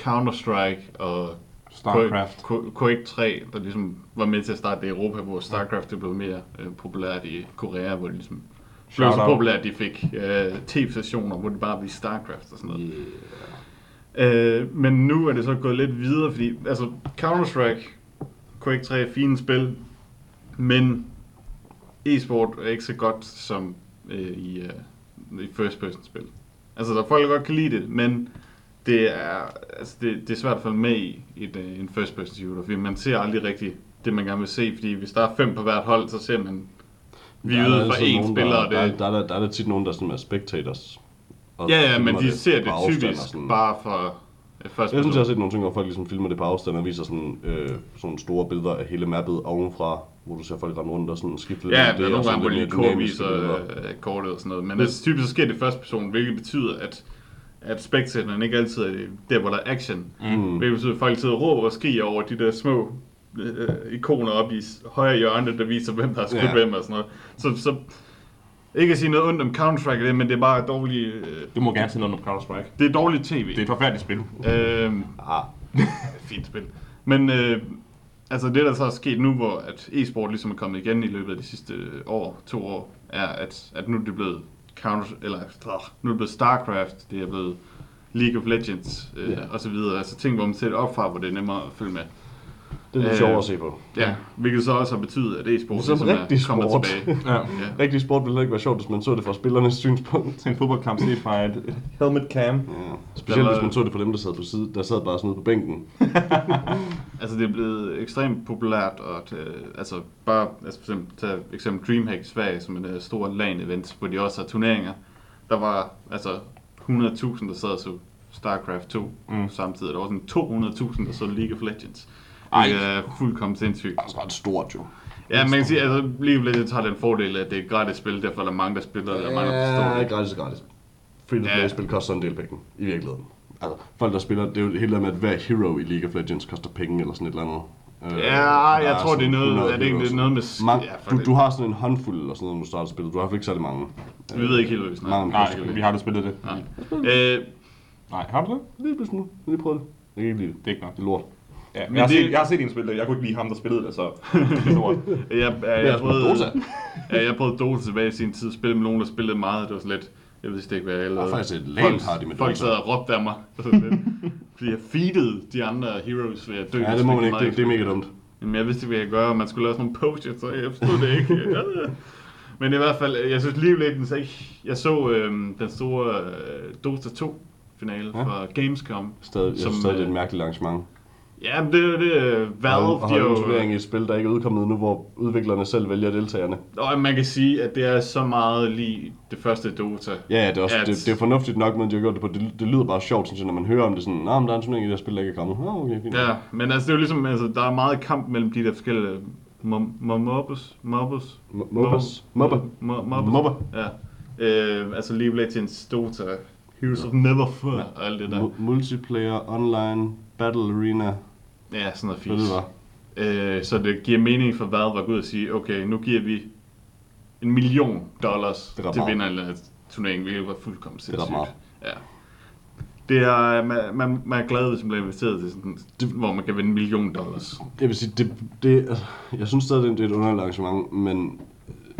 Counter-Strike og Starcraft. Quake, Quake 3, der ligesom var med til at starte det i Europa, hvor Starcraft det blev mere øh, populært i Korea, hvor det ligesom blev så populært, at de fik øh, tv-stationer, hvor det bare blev Starcraft og sådan noget. Øh, men nu er det så gået lidt videre, fordi altså Counter-Strike, Quake 3 er fine spil, men e-sport er ikke så godt som øh, i, øh, i first person spil. Altså der er folk, der godt kan lide det, men det er, altså, det, det er svært at følge med i et, øh, en first person shooter, fordi man ser aldrig rigtigt det, man gerne vil se, fordi hvis der er fem på hvert hold, så ser man vi er ude altid fra én spiller, der, det, der, der, der, der, er der tit nogen, der sådan er spectators. og Ja, ja, men de ser det afstand og typisk sådan. bare for øh, første Jeg synes, jeg har set nogle ting, hvor folk ligesom filmer det på afstand og viser sådan, øh, sådan store billeder af hele mappet ovenfra, hvor du ser folk rende rundt og sådan skifte lidt Ja, mellem der er og nogle gange, hvor kortviser billeder. øh, kortet og sådan noget. Men altså, typisk så sker det i første person, hvilket betyder, at at spectatoren ikke altid er der, hvor der er action. Mm. Hvilket betyder, at folk sidder og råber og skriger over de der små øh, ikoner op i højre hjørne, der viser, hvem der har skudt Ja. hvem og sådan noget. Så, så ikke at sige noget ondt om Counter-Strike, det, men det er bare dårligt, øh, Du må gerne sige noget om Counter-Strike. det er dårligt tv. Det er et forfærdeligt spil. Øhm, Ah, fint spil. Men øh, altså det, der så er sket nu, hvor at e-sport ligesom er kommet igen i løbet af de sidste øh, år, to år, er, at, at nu er det blevet Counter, eller nu er det blevet StarCraft, det er blevet League of Legends øh, Ja. og så videre. Altså ting, hvor man ser det op fra, hvor det er nemmere at følge med. Det er lidt Øh, sjovere at se på. Ja, hvilket så også har betydet, at e-sport Ligesom ligesom rigtig er kommet sport. tilbage. Ja. Ja. Rigtig sport ville heller ikke være sjovt, hvis man så det fra spillernes synspunkt. Til en fodboldkamp set fra et, et helmet cam. Ja. Specielt var- hvis man så det fra dem, der sad på side, der sad bare sådan ude på bænken. Altså det er blevet ekstremt populært, og at, øh, altså bare, altså for eksempel, tage eksempel Dreamhack i Sverige, som er et stort LAN-event, hvor de også har turneringer. Der var altså 100.000, der sad og så StarCraft 2 Mm. mm. samtidig. Der var sådan 200.000, der så League of Legends. Ej. Det er fuldkommen sindssygt. Det er også ret stort jo. Ja, man kan sige, at altså, of Legends har den fordel, at det er et gratis spil, derfor er der mange, der spiller det, og mange, der forstår Ja, det. gratis er gratis. Free to play Ja. spil koster en del penge, i virkeligheden. Altså, folk der spiller, det er jo det hele der med, at hver hero i League of Legends koster penge eller sådan et eller andet. Øh, Ja, der jeg tror, det er noget, 100 er det ikke heroes. noget med... Mange, ja, du, du har sådan en håndfuld eller sådan noget, når du starter spillet. Du har ikke særlig mange. Vi ved ikke helt, hvad vi snakker om. Mange Nej, vi har aldrig spillet det. Nej. Øh, Nej, har du det? Lige pludselig nu. Jeg har lige prøvet det. Jeg kan ikke lide det. Det er ikke nok. Det er lort. Ja, men jeg, har det- set, jeg har set en spille det. Jeg kunne ikke lide ham, der spillede det, så det lort. Jeg, jeg, jeg, Jeg jeg, prøvede, Dota. ja, jeg prøvede Dota tilbage i sin tid, spille med nogen, der spillede meget, det var sådan lidt, jeg vidste ikke, hvad jeg lavede. Der er faktisk et folk, LAN-party med folk sad og råbte af mig, lidt, fordi jeg feedede de andre heroes ved at dø. Ja, det må man ikke. Det, det er mega dumt. Jamen, jeg vidste ikke, hvad jeg gøre, og man skulle lave sådan nogle post så jeg forstod det ikke. Men i hvert fald, jeg synes of Legends, ikke? jeg så øhm, den store øh, Dota 2 finale Ja. fra Gamescom. Stadig, jeg Som, synes stadig, det er øh, et mærkeligt arrangement. Ja, det er det, øh, Valve, og de en jo... turnering i et spil, der ikke er udkommet endnu, hvor udviklerne selv vælger deltagerne. Og man kan sige, at det er så meget lige det første Dota. Ja, ja, det er, også, At- det, det er fornuftigt nok, men de har gjort det på. Det, det lyder bare sjovt, synes jeg, når man hører om det sådan, Nå, men der er en turnering i det her spil, der ikke er kommet. Åh, okay, fint. Ja, men altså det er jo ligesom, altså, der er meget kamp mellem de der forskellige mo- mo- mobs, mobs, M- Mobbers. Mobber. Mo- mobs. Mobber. Ja. Øh, altså League of Legends, Dota, Heroes of Neverfull Ja. og alt det der. Mu- Multiplayer, online, battle arena. Ja, sådan noget Hvad det fisk. var. Øh, så det giver mening for Valve at gå ud og sige, okay, nu giver vi en million dollars Det til vinderen af den her turnering, hvilket var fuldkommen sindssygt. meget. Ja. Det er, man, man, man er glad, hvis man bliver investeret til sådan, Det- hvor man kan vinde en million dollars. Jeg vil sige, det, det, altså, jeg synes stadig, det er et underligt arrangement, men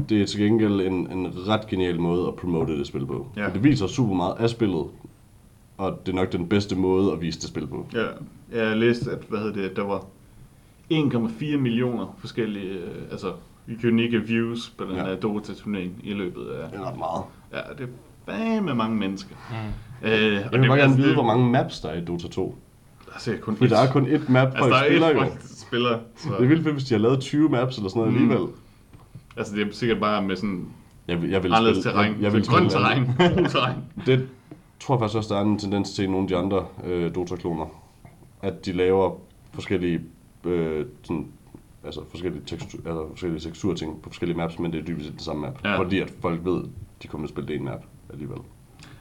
det er til gengæld en, en ret genial måde at promote det spil på. Ja. Det viser super meget af spillet, og det er nok den bedste måde at vise det spil på. Ja, jeg læste, at hvad hedder det, der var 1,4 millioner forskellige, øh, altså unique views på den Ja. her Dota-turnering i løbet af... Det er ret meget. Ja, det er fandme mange mennesker. Mm. Øh, og Jeg vil bare gerne vide, hvor mange maps der er i Dota 2. Der er sikkert kun For der er kun ét map, altså, folk der er spiller et jo. spiller. Så, Det er vildt fedt, hvis de har lavet 20 maps eller sådan noget Mm. alligevel. Altså, det er sikkert bare med sådan Jeg vil, jeg vil spille, terræn. Jeg, jeg vil spille terræn, terræn. Det tror faktisk også, der er en tendens til nogle af de andre øh, Dota-kloner. At de laver forskellige, øh, sådan, altså forskellige, tekstur, altså forskellige teksturting på forskellige maps, men det er dybest set den samme map. Ja. Fordi at folk ved, de kommer til at spille det ene map alligevel.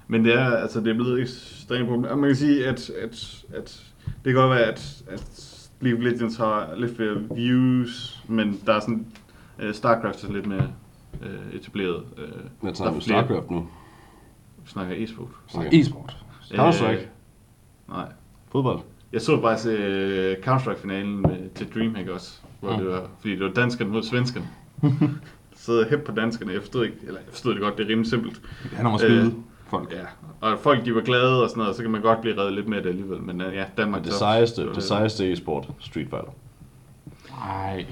Men det er, altså, det er blevet ekstremt problem. Man kan sige, at, at, at det kan godt være, at, at League of Legends har lidt flere views, men der er sådan, uh, StarCraft er lidt mere uh, etableret. Uh, Men snakker vi StarCraft nu. Vi snakker e-sport. Okay. E-sport. Counter-Strike. Øh, nej. Fodbold. Jeg så bare uh, Counter-Strike-finalen med, til Dreamhack også, hvor Mm. det var, fordi det var danskerne mod svenskerne. så jeg hæb på danskerne, jeg forstod ikke, eller jeg forstod det godt, det er rimelig simpelt. Det handler om at spille Øh, folk. Ja, og folk de var glade og sådan noget, så kan man godt blive reddet lidt med det alligevel, men uh, ja, Danmark Men det sejeste, var det sejeste e-sport, Street Fighter. Nej.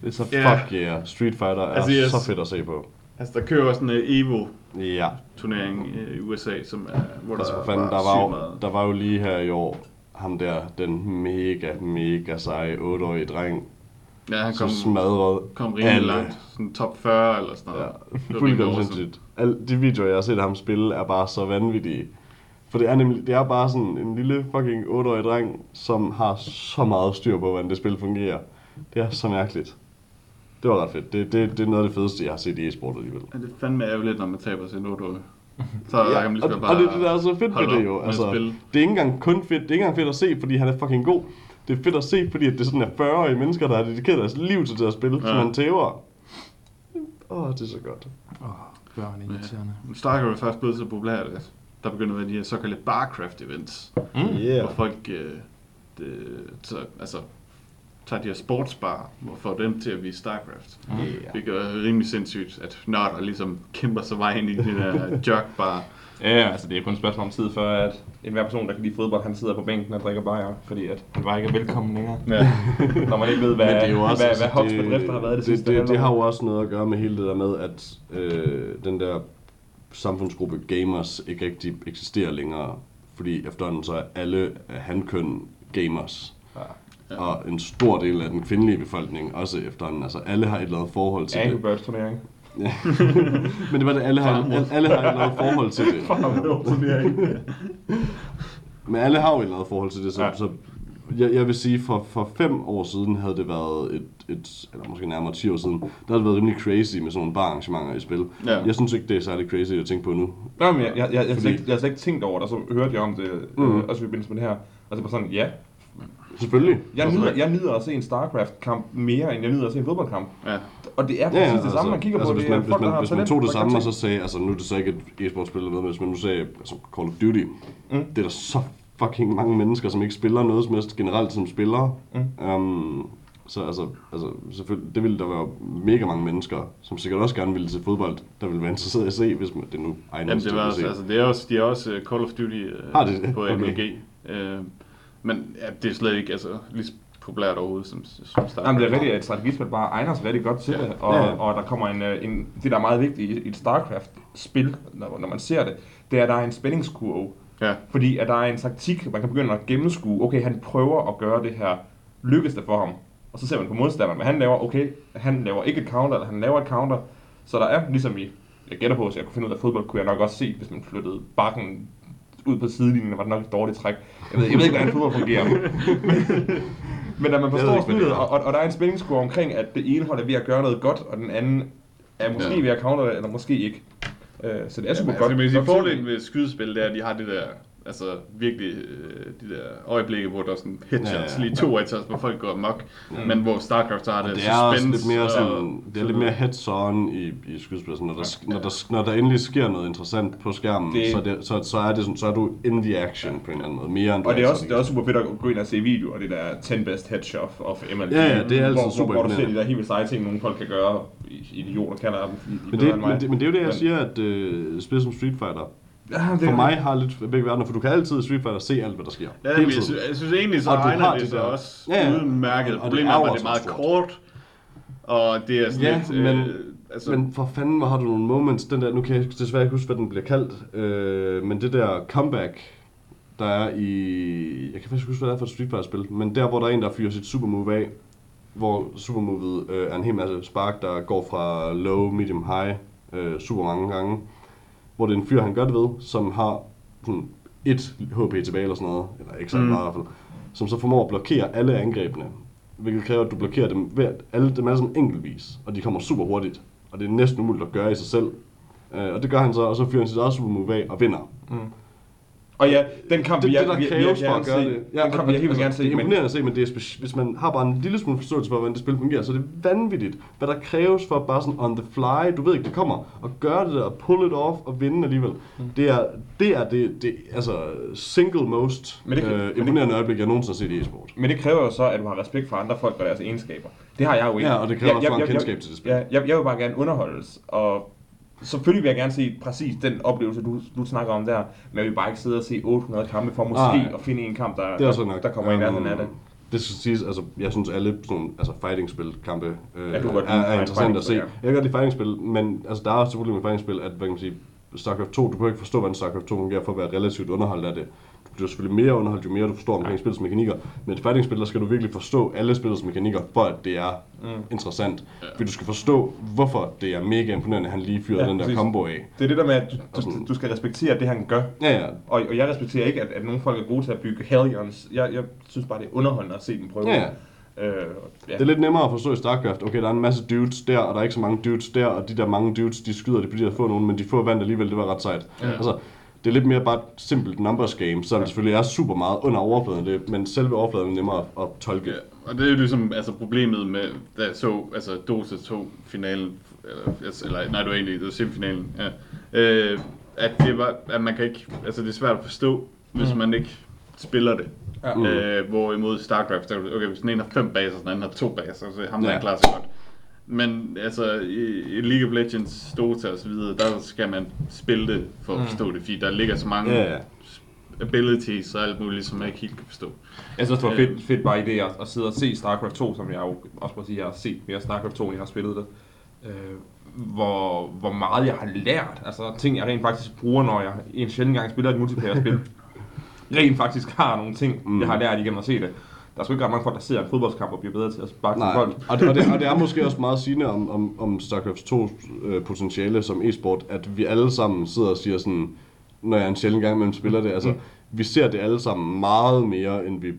Det er så fuck yeah. Street Fighter er Altså, jeg- så fedt at se på. Altså, der kører også en uh, Evo-turnering Ja. i USA, som er, hvor der Altså, er for fanden, der, var jo, meget. der var jo lige her i år, ham der, den mega, mega seje 8-årige dreng, Ja, han kom, smadrede kom rimelig alle. langt. Sådan top 40 eller sådan Ja, noget. Rimelig fuldkommen sindssygt. Alle de videoer, jeg har set af ham spille, er bare så vanvittige. For det er nemlig, det er bare sådan en lille fucking 8-årig dreng, som har så meget styr på, hvordan det spil fungerer. Det er så mærkeligt. Det var ret fedt. Det, det, det er noget af det fedeste, jeg har set i e-sport alligevel. Ja, det er fandme ærgerligt, når man taber til en 8 år. Så ja, kan man lige så og, godt og bare det, det der er så fedt ved det jo. at Altså, spille. det er ikke engang kun fedt. Det er ikke engang fedt at se, fordi han er fucking god. Det er fedt at se, fordi at det sådan er 40-årige mennesker, der har dedikeret deres liv til det her spil, ja. som Ja. han tæver. Åh, oh, det er så godt. Åh, børn er irriterende. Men StarCraft er først blevet så populært, at der begynder at være de her såkaldte barcraft events, Mm. Yeah. hvor folk øh, det, så, altså, tager de her sportsbar og får dem til at vise StarCraft. Yeah. Det er rimelig sindssygt, at nørder ligesom kæmper sig vej ind i de der jerkbar. Ja, altså det er kun et spørgsmål om tid, før at enhver person, der kan lide fodbold, han sidder på bænken og drikker bajer, fordi at han bare ikke er velkommen længere. Ja. Når man ikke ved, hvad, det er jo også, hvad, altså, hvad Hops bedrifter har været det, det, sidste det, det, det har jo også noget at gøre med hele det der med, at øh, den der samfundsgruppe gamers ikke rigtig eksisterer længere. Fordi efterhånden så er alle af hankøn gamers. Ja. Og en stor del af den kvindelige befolkning også efterhånden. Altså alle har et eller andet forhold til Angry det. Birds turnering. Men det var det, alle har, alle, alle har et eller andet forhold til det. Men alle har jo et eller andet forhold til det, så, Ja. ja. så jeg, jeg vil sige, for, for fem år siden havde det været et, et, eller måske nærmere 10 år siden, der havde det været rimelig crazy med sådan nogle bararrangementer i spil. Ja. Jeg synes ikke, det er særlig crazy at tænke på nu. Nå, men jeg, jeg, jeg, jeg, har Fordi- slet ikke, jeg har slet ikke tænkt over det, og så hørte jeg om det, mm. Øh, også i forbindelse med det her. Og så var sådan, ja, Selvfølgelig. jeg Altså, nyder, jeg nyder at se en StarCraft-kamp mere, end jeg nyder at se en fodboldkamp. Ja. Og det er præcis det samme, man kigger altså, på. Hvis det er man, hvis folk, der man, har hvis man tog det der samme og så sagde, altså nu er det så ikke et e-sportspil eller noget, men hvis man nu sagde altså, Call of Duty, Mm. det er der så fucking mange mennesker, som ikke spiller noget som helst generelt som spillere. Mm. Um, så altså, altså selvfølgelig, det ville der være mega mange mennesker, som sikkert også gerne ville se fodbold, der ville være interesseret i at se, hvis man, det nu egner Jamen, det var også, altså, det er også, de er også uh, Call of Duty uh, Har de det? på Okay. MLG. Uh, men ja, det er slet ikke altså, lige så populært overhovedet som, som StarCraft. Jamen, det er rigtigt, at strategispil bare egner sig rigtig godt til det, og, Ja, ja. og der kommer en, øh, en, det der er meget vigtigt i, et StarCraft-spil, når, når man ser det, det er, at der er en spændingskurve. Ja. Fordi at der er en taktik, man kan begynde at gennemskue, okay, han prøver at gøre det her, lykkes det for ham? Og så ser man på modstanderen, men han laver, okay, han laver ikke et counter, eller han laver et counter, så der er ligesom i, jeg gætter på, så jeg kunne finde ud af fodbold, kunne jeg nok også se, hvis man flyttede bakken ud på sidelinjen, var det nok et dårligt træk. Jeg ved, jeg ved ikke, hvordan fodbold fungerer. Men at man forstår spillet, og, og, og der er en spændingskurve omkring, at det ene hold er ved at gøre noget godt, og den anden er måske Ja. ja. ved at counter det, eller måske ikke. Øh, så det er super Jamen, godt. altså, man sige, fordelen ved skydespil, det er, at de har det der, altså virkelig øh, de der øjeblikke, hvor der er sådan headshots, Ja, ja, ja. ja. lige to headshots, hvor folk går amok, mm. men hvor StarCraft har det, Og det er suspense lidt mere og- sådan, det er lidt mere heads on i, i skydespil, sådan, når, der, sk- når, der, når der endelig sker noget interessant på skærmen, Det- så, det, så, så, er det sådan, så er du in the action på en eller anden måde, mere end Og det er, også, det er også super fedt at gå ind og se videoer, det der 10 best headshot of MLG. Ja, ja, det er altid hvor, super hvor, hvor du ser de der helt seje ting, nogle folk kan gøre, i- idioter kalder dem. Men det, men, det, men det er jo det, jeg Men- siger, at øh, spil som Street Fighter, Ja, det for mig har lidt begge verdener, for du kan altid i Street Fighter se alt, hvad der sker. Ja, men jeg, synes, jeg synes egentlig, så Og du regner har det det sig der- også Ja, ja. udmærket. Og det Problemet er at det er meget stort. kort, og det er sådan Ja, lidt... men- øh, altså, Men for fanden, hvor har du nogle moments, den der, nu kan jeg desværre ikke huske, hvad den bliver kaldt, øh, men det der comeback, der er i, jeg kan faktisk ikke huske, hvad det er for et Street Fighter-spil, men der, hvor der er en, der fyrer sit supermove af, hvor supermovet øh, er en hel masse spark, der går fra low, medium, high, øh, super mange gange, hvor det er en fyr, han gør det ved, som har sådan et HP tilbage eller sådan noget, eller ikke så Mm. meget i hvert fald, som så formår at blokere alle angrebene, hvilket kræver, at du blokerer dem, hver, alle, dem alle sammen enkeltvis, og de kommer super hurtigt, og det er næsten umuligt at gøre i sig selv. Øh, og det gør han så, og så fyrer han sit eget supermove af og vinder. Og ja, den kamp Det, vil det, jeg, der jeg at gøre se. det. Den kamp jeg helt gerne se. Det er imponerende at se, men det er hvis man har bare en lille smule forståelse for, hvordan det spil fungerer, så er det vanvittigt, hvad der kræves for bare sådan on the fly, du ved ikke, det kommer, og gøre det der, og pull it off, og vinde alligevel. Mm. Det er det, er det, det altså single most Men det øh, det- imponerende øjeblik, jeg nogensinde har set i e-sport. Men det kræver jo så, at du har respekt for andre folk og deres egenskaber. Det har jeg jo ikke. Ja, og det kræver Jeg- også jeg- jeg- kendskab jeg- til det spil. Ja, jeg, jeg vil bare gerne underholdes, og selvfølgelig vil jeg gerne se præcis den oplevelse, du, du snakker om der, men jeg vil bare ikke sidde og se 800 kampe for måske Nej. at finde en kamp, der, Det er der, nok. der kommer i nærheden af det. Det skal siges, altså, jeg synes alle sådan altså fighting-spil, kampe, øh, Ja, er, er interessant at se. fighting-spil, Jeg kan godt lide fighting-spil, men altså, der er også selvfølgelig med fighting-spil, at, hvad kan man sige, StarCraft 2, du kan ikke forstå, hvordan StarCraft 2 fungerer for at være relativt underholdt af det. Bliver selvfølgelig mere underholdt, jo mere du forstår omkring spillets mekanikker. Men et fighting-spil, der skal du virkelig forstå alle spillets mekanikker, for at det er mm. interessant. Fordi du skal forstå, hvorfor det er mega imponerende, at han lige fyrer Ja, ja, den der præcis. combo af. Det er det der med, at du, du, du skal respektere det, han gør. Ja, ja. Og, og jeg respekterer ikke, at, at nogle folk er gode til at bygge Hellions. Jeg, jeg synes bare, det er underholdende at se dem prøve. Ja, ja. Øh, ja. Det er lidt nemmere at forstå i StarCraft. Okay, der er en masse dudes der, og der er ikke så mange dudes der, og de der mange dudes, de skyder det, fordi de få nogen, men de få vandt alligevel, det var ret sejt. Ja. Altså, det er lidt mere bare et simpelt numbers game, selvom det selvfølgelig er super meget under overfladen, det, men selve overfladen er nemmere at, at tolke. Ja, og det er jo ligesom altså, problemet med, da jeg så altså, Dota 2 finalen, eller, altså, eller nej, det var egentlig det var semifinalen, ja. øh, at, det var, at man kan ikke, altså det er svært at forstå, hvis man ikke spiller det. Ja. Mm. Øh, hvorimod StarCraft, okay, hvis den ene har fem baser, og den anden har to baser, så ham der Ja. ja. klarer sig godt. Men altså, i, i League of Legends, Dota og så videre, der skal man spille det for at forstå det, fordi der ligger så mange Ja, ja. abilities og alt muligt, som jeg ikke helt kan forstå. Jeg synes, det var Øh. fedt, fedt bare idé at, at sidde og se StarCraft 2, som jeg jo også må sige, jeg har set mere StarCraft 2, end jeg har spillet det. Øh, hvor, hvor meget jeg har lært. Altså ting, jeg rent faktisk bruger, når jeg en sjældent gang spiller et multiplayer-spil. rent faktisk har nogle ting, mm. jeg har lært igennem at se det. Der er sgu ikke ret mange folk, der ser en fodboldskamp og bliver bedre til at sparke Nej, bold. og det, og, det, og det er måske også meget sigende om, om, om StarCraft 2 øh, potentiale som e-sport, at vi alle sammen sidder og siger sådan, når jeg en sjældent gang mellem spiller det, altså, mm. vi ser det alle sammen meget mere, end vi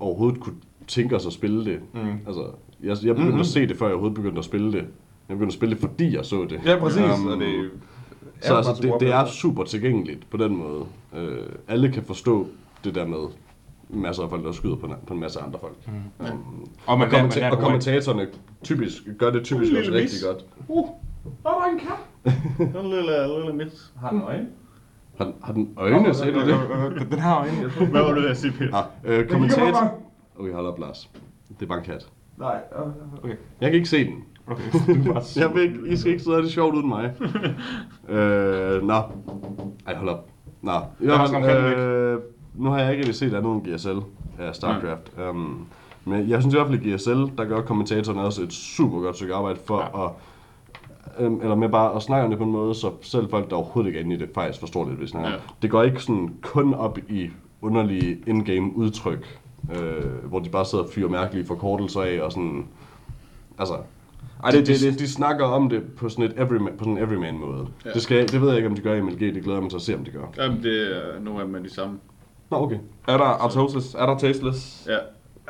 overhovedet kunne tænke os at spille det. Mm. Altså, jeg, jeg begyndte mm-hmm. at se det, før jeg overhovedet begyndte at spille det. Jeg begyndte at spille det, fordi jeg så det. Ja, præcis. Øhm, og det, så altså, det, det er super tilgængeligt på den måde. Øh, alle kan forstå det der med masser af folk, der skyder på en, på en masse andre folk. Mm. Um, Og man og, man kommenta- lærer og kommentatorerne typisk, gør det typisk også rigtig mis. godt. Uh, der er en kat. En lille, lille mis. Har den øjne? Har, har den øjne, sagde du det? Den- har øjne, jeg. Hvad var det, jeg sige, Peter? Ja, øh, kommentator... Okay, hold op, Lars. Det er bare en kat. Nej, okay. Jeg kan ikke se den. okay. Er Jeg vil ikke, I skal ikke sidde det sjovt uden mig. øh, nå. Ej, hold op. Nå, katten væk. fald, øh, nu har jeg ikke rigtig set andet end GSL af StarCraft. Um, men jeg synes i hvert fald, at GSL, der gør kommentatorerne også et super godt stykke arbejde for Ja. at øhm, eller med bare at snakke om det på en måde, så selv folk, der overhovedet ikke er inde i det, faktisk forstår det, hvis snakker. Ja. Det går ikke sådan kun op i underlige in-game udtryk, øh, hvor de bare sidder og fyrer mærkelige forkortelser af, og sådan, altså, Ej, det, de, det, de, det, de snakker om det på sådan, et everyman, på sådan en everyman måde. Ja. Det, skal, det ved jeg ikke, om de gør i MLG, det glæder jeg mig til at se, om de gør. Jamen, det er nogle af dem er de samme. Nå, okay. er der Artosis? Er der Tasteless? Ja.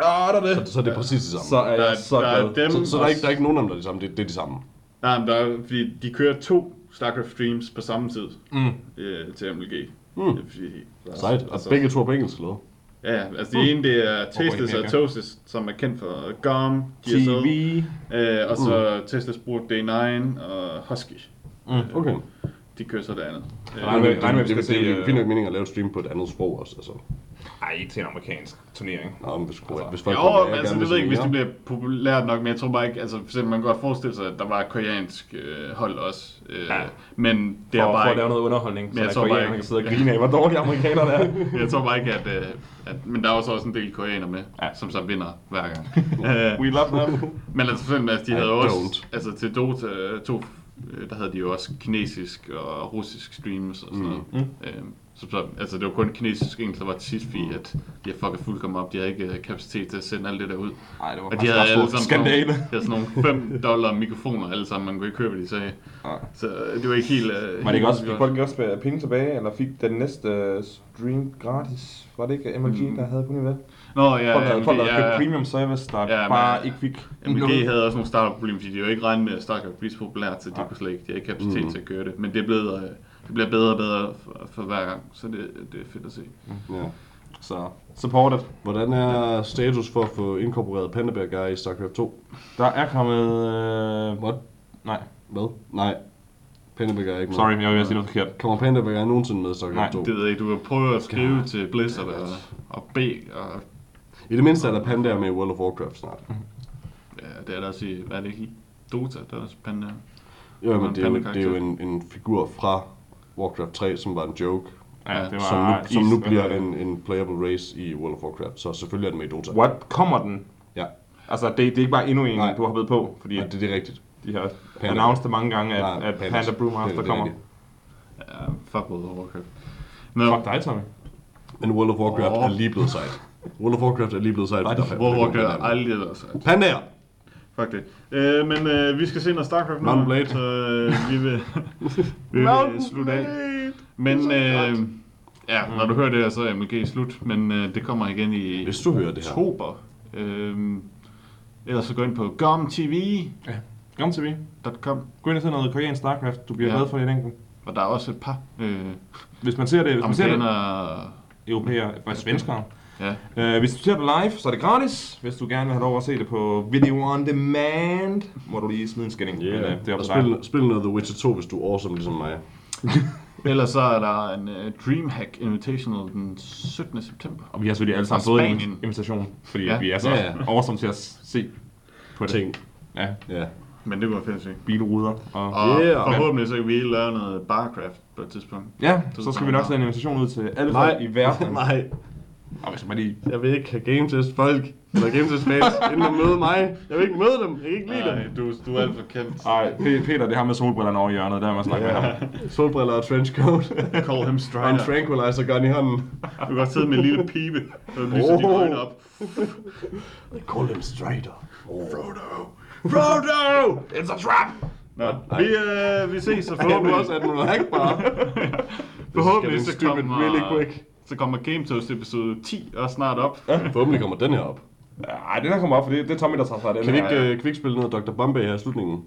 Ja, er der det? Så, så det er præcis det samme. Så er Der, jeg er- så der er dem så, så der, er ikke, der er ikke nogen af dem, der er de samme, det, det er de samme. Nej, men der er, fordi de kører to StarCraft streams på samme tid Mm. øh, til MLG. Mm. Det er fordi, der- Sejt. Og altså- begge to er på engelsk, eller? Ja, ja, altså det ene det er Tasteless og. Tosis, som er kendt for GOM, GSL, TV. øh, og så Tasteless bruger Day9 og Husky. Okay. De kører så det andet. Øh, Regner med- regner med, det, det, det, se, det er øh, fint nok mening at lave stream på et andet sprog også. Altså. Ej, ikke til en amerikansk turnering. Nå, men hvis, Altså, hvis folk jo, kommer, men altså, det ved jeg ikke, hvis det bliver populært nok, men jeg tror bare ikke, altså for eksempel, man kan godt forestille sig, at der var et koreansk øh, hold også, øh, Ja. men det for, er for bare at ikke, lave noget underholdning, Men så jeg tror bare ikke- kan sidde og grine af, hvor dårlige amerikanerne er. jeg tror bare ikke, at, øh, at men der er også også en del koreaner med, Ja. som så vinder hver gang. Øh, We love them. Men altså, for eksempel, altså, de I havde også, altså til Dota 2, øh, der havde de jo også kinesisk og russisk streams og sådan noget. Mm. Øhm, så, så, altså det var kun kinesisk engelsk, der var fordi at de har fucket fuldkommen op. De havde ikke øh, kapacitet til at sende alt det der ud. Ej, det var Og de havde alle sammen skandale. Sådan, de havde sådan nogle 5 dollar mikrofoner alle sammen, man kunne ikke høre, hvad de sagde. Ja. Så øh, det var ikke helt... Øh, Var det ikke også, fik folk ikke også øh, penge tilbage, eller fik den næste øh, stream gratis? Var det ikke MLG, Mm. der havde kunnet det? Nå, ja, Folk havde, folk havde ja, premium service, der Ja, men- bare ikke fik MLG noget. havde også nogle startup-problemer, fordi de jo ikke regnet med, at StarCraft ville blive så populært, så de kunne slet ikke, de har ikke kapacitet Mm. til at gøre det. Men det er blevet, øh, det bliver bedre og bedre for, for hver gang, så det, det er fedt at se. Ja. Så supported. Hvordan er status for at få inkorporeret Pandabear Guy i StarCraft 2? Der er kommet... Øh... What? Nej, Hvad? Nej. Er ikke med. sorry, jeg at sige noget forkert. Kommer Pandabear Guy nogensinde med i StarCraft Nej, 2? Det ved jeg ikke, du kan prøve at skrive God til Blizzard og, og bede, og I det mindste er der pandaer med i World of Warcraft snart. ja, det er der også i, hvad er det ikke i Dota, der er også panda. Jo, men en det er jo, det er jo en, en figur fra Warcraft 3, som var en joke, Ja, det var som nu, som is- nu bliver en, en playable race i World of Warcraft, så selvfølgelig er den med i Dota. What? Kommer den? Ja, Altså, det, det er ikke bare endnu en, Nej. du har hoppet på, fordi ja det, det er rigtigt. de har Panda. announced det mange gange, at, Nej, at. Panda Brewmaster er- er kommer. Ja, fuck World of Warcraft. Nå, Fuck dig, Tommy. Men World of Warcraft Åh. er lige blevet sejt. World of Warcraft er lige blevet sejt. fordi der er hvor millioner kan pandaer. aldrig været så. Pandaer! Fuck det. Øh, men øh, vi skal se noget StarCraft nu, Mount Blade. så øh, vi vil, vi vil slutte af. Men øh, ja, når du hører det her, så er MLG slut, men øh, det kommer igen i Hvis du hører det her. oktober. Øh, ellers så gå ind på gomtv.com, Kom til vi. Gå ind og se noget koreansk StarCraft. Du bliver Ja. glad for det længden. og der er også et par øh, Hvis man ser det, hvis man ser det, amerikanere. europæer, faktisk svenskere. Ja. Uh, hvis du ser det live, så er det gratis. Hvis du gerne vil have lov at se det på Video On Demand, må du lige smide en scanning. Men, uh, Yeah. det er og spil, spil noget The Witcher 2, hvis du er awesome ligesom mig. Ellers så er der en uh, Dreamhack Invitational den 17. september. Og vi har selvfølgelig alle sammen fået en invitation, fordi Ja. vi er så Ja, ja, awesome til at se på det. Ting. Ja, Ja. Men det går fedt at se. bilruder. Og, Og Yeah. forhåbentlig så kan vi lave noget Barcraft på et tidspunkt. ja, så skal vi nok sende en invitation ud til alle folk i verden. Nej, Og hvis man lige... jeg vil ikke have game test folk, eller game test fans, inden at møde mig. Jeg vil ikke møde dem, jeg kan ikke lide Nej, dem. du, du er alt for kendt. Ej, Pe- Peter, det har med solbrillerne over i hjørnet, der har man snakket med ham. Solbriller og trenchcoat. Call him og en Strider. tranquilizer gun i hånden. Du kan godt sidde med en lille pibe, og lyser dine Oh. øjne op. Call him Strider. Frodo. Frodo! It's a trap! Nå, vi, øh, vi ses så Jeg nu forhåbentlig. også Admiral Hackbar. Forhåbentlig så kommer, really quick. Så kommer Game Toast episode 10 også snart op. Forhåbentlig kommer den her op. Ej, den her kommer op, for det, det er Tommy, der tager sig af den Kan vi her. ikke, øh, kan vi ikke spille noget Dr. Bombay her i slutningen?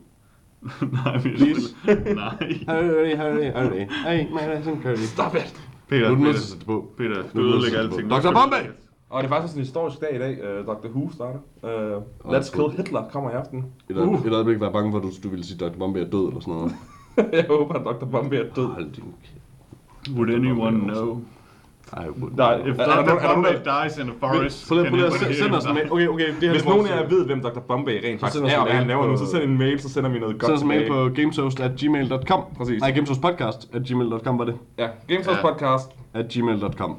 Nej, vi Please. Nej. Hurry, hurry, hurry. Hey, my listen curly. Stop it! Peter, Nu er du nødt til at sætte det på. Peter, du er du nødt til ødelægger sætte alting. på. Dr. Bombay! Og det er faktisk også en historisk dag i dag. Uh, Dr. Who starter. Uh, Let's Kill Hitler kommer i aften. Et, øjeblik, et øjeblik var jeg bange for, at du, du ville sige, at Dr. Bombay er død eller sådan noget. jeg håber, at Dr. Bombay er død. Hold din Would anyone know? I would. Nej, If er, Dr. er, nogen, Bombay dies in a forest, Prøv prøv send os en. Okay, okay, det her hvis det er nogen af jer ved, hvem Dr. Bombay rent faktisk send os er, en og hvad han mail laver nu, så send en mail, så sender vi noget Send godt os en mail på gametoast at gmail.com. Præcis. Nej, gametoast podcast at gmail.com var det. Ja, Games Ja. Podcast. At gmail.com.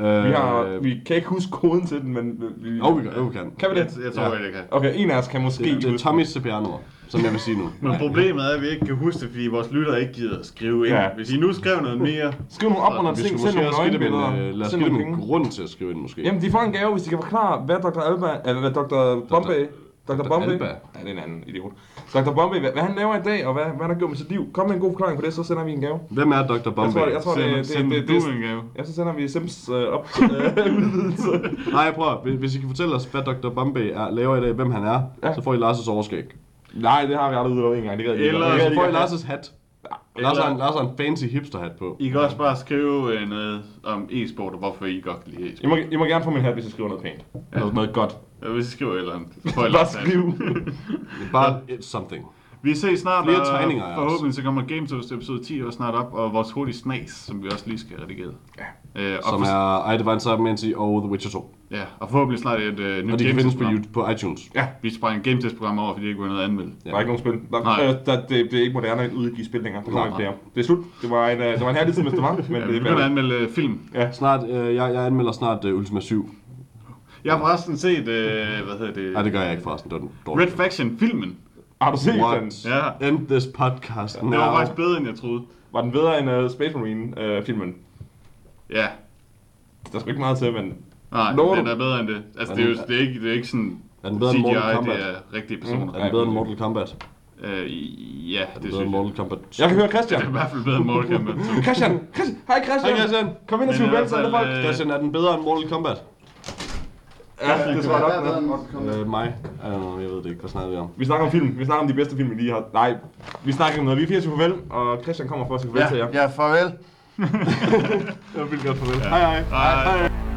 Ja. Øh, Vi, har, vi kan ikke huske koden til den, men vi... Jo, vi kan. Jo, vi kan. Kan vi Jeg, det? jeg tror, Ja. jeg det kan. Okay, en af os kan måske Det, det er. Tommys CPR-nummer, som jeg vil sige nu. Men problemet er, at vi ikke kan huske det, fordi vores lyttere ikke gider at skrive ind. Ja. Hvis I nu skrev noget mere, Skriv nogle op under ting, send nogle nøgenbilleder, øh, lad os give dem en grund til at skrive ind, måske. Jamen, de får en gave, hvis de kan forklare, hvad Dr. Alba, eller hvad Dr. Bombay, Dr. Dr. Bombay, Alba? ja, det er en anden idiot. Dr. Bombay, hvad, hvad han laver i dag, og hvad, hvad han har gjort med sit liv. Kom med en god forklaring på det, så sender vi en gave. Hvem er Dr. Jeg Bombay? tror, jeg tror det, det, send det, det, det, en gave. Ja, så sender vi Sims øh, op øh, udvidelse. Nej, prøv at- hvis- Hvis I kan fortælle os, hvad Dr. Bombay er, laver i dag, hvem han er, Ja. så får I Lars' overskæg. Nej, det har vi aldrig udelukket en gang. Det gad. Eller- så får I. Lars' hat. Lars har, en, Lars har en fancy hipster-hat på. I kan også bare skrive øh, noget om e-sport, og hvorfor I godt kan lide I e-sport. må, I må gerne få min hat, hvis I skriver noget pænt. Noget, noget godt. Ja, Hvis I skriver et eller andet, I Bare skriv. Bare it's something. Vi ses snart, Flere og tegninger forhåbentlig så kommer Game Toast episode 10 også snart op, og vores hurtige snas, som vi også lige skal redigere. Ja. Øh, og, Som for, er I Divine Supplementy og The Witcher 2. ja, og forhåbentlig snart et uh, nyt Og de kan findes på, program. YouTube, på iTunes. Ja, vi sprang en game test program over, fordi det ikke var noget at anmelde. Der er ikke nogen spil. Der, Nej. øh, der, det, det, er ikke moderne at udgive spil længere. Der kommer Nej. ikke flere. Det er slut. Det var en, øh, det var en herlig tid, hvis det var. Men Ja, vi er begynder at anmelde øh, film. Snart, øh, jeg, jeg anmelder snart uh, Ultima 7. Jeg har forresten set, øh, hvad hedder det? Nej, det gør jeg ikke forresten. Det var dårligt. Red Faction-filmen. Har du set den? What? Ja, End this podcast det now. var faktisk bedre, end jeg troede. Var den bedre end uh, Space Marine-filmen? Ja, der er sgu ikke meget til, men... nej, Lover den du? er bedre end det. Altså, Er det er, jo, den- det er, ikke, det er ikke sådan Er den bedre end CGI, Mortal Kombat? det er rigtige personer. Er den bedre end Mortal Kombat? Øh, ja, Er det den synes end jeg. Mortal Kombat? Jeg kan høre Det er Christian. i hvert fald bedre end Mortal Kombat 2. Christian! Christian! Hej Christian! Hej Christian! Kom ind og sige i hvert vel til folk. øh, Christian, er den bedre end Mortal Kombat? Ja, det tror jeg nok. Øh, mig? I don't know, jeg ved det ikke. Hvad snakker vi om? Vi snakker om film. Vi snakker om de bedste film, vi lige har. Nej, vi snakker om noget. Vi er 24 farvel, og Christian kommer for at sige farvel til jer. ja, farvel. Jeg vil godt farvel. Hej hej. Hej.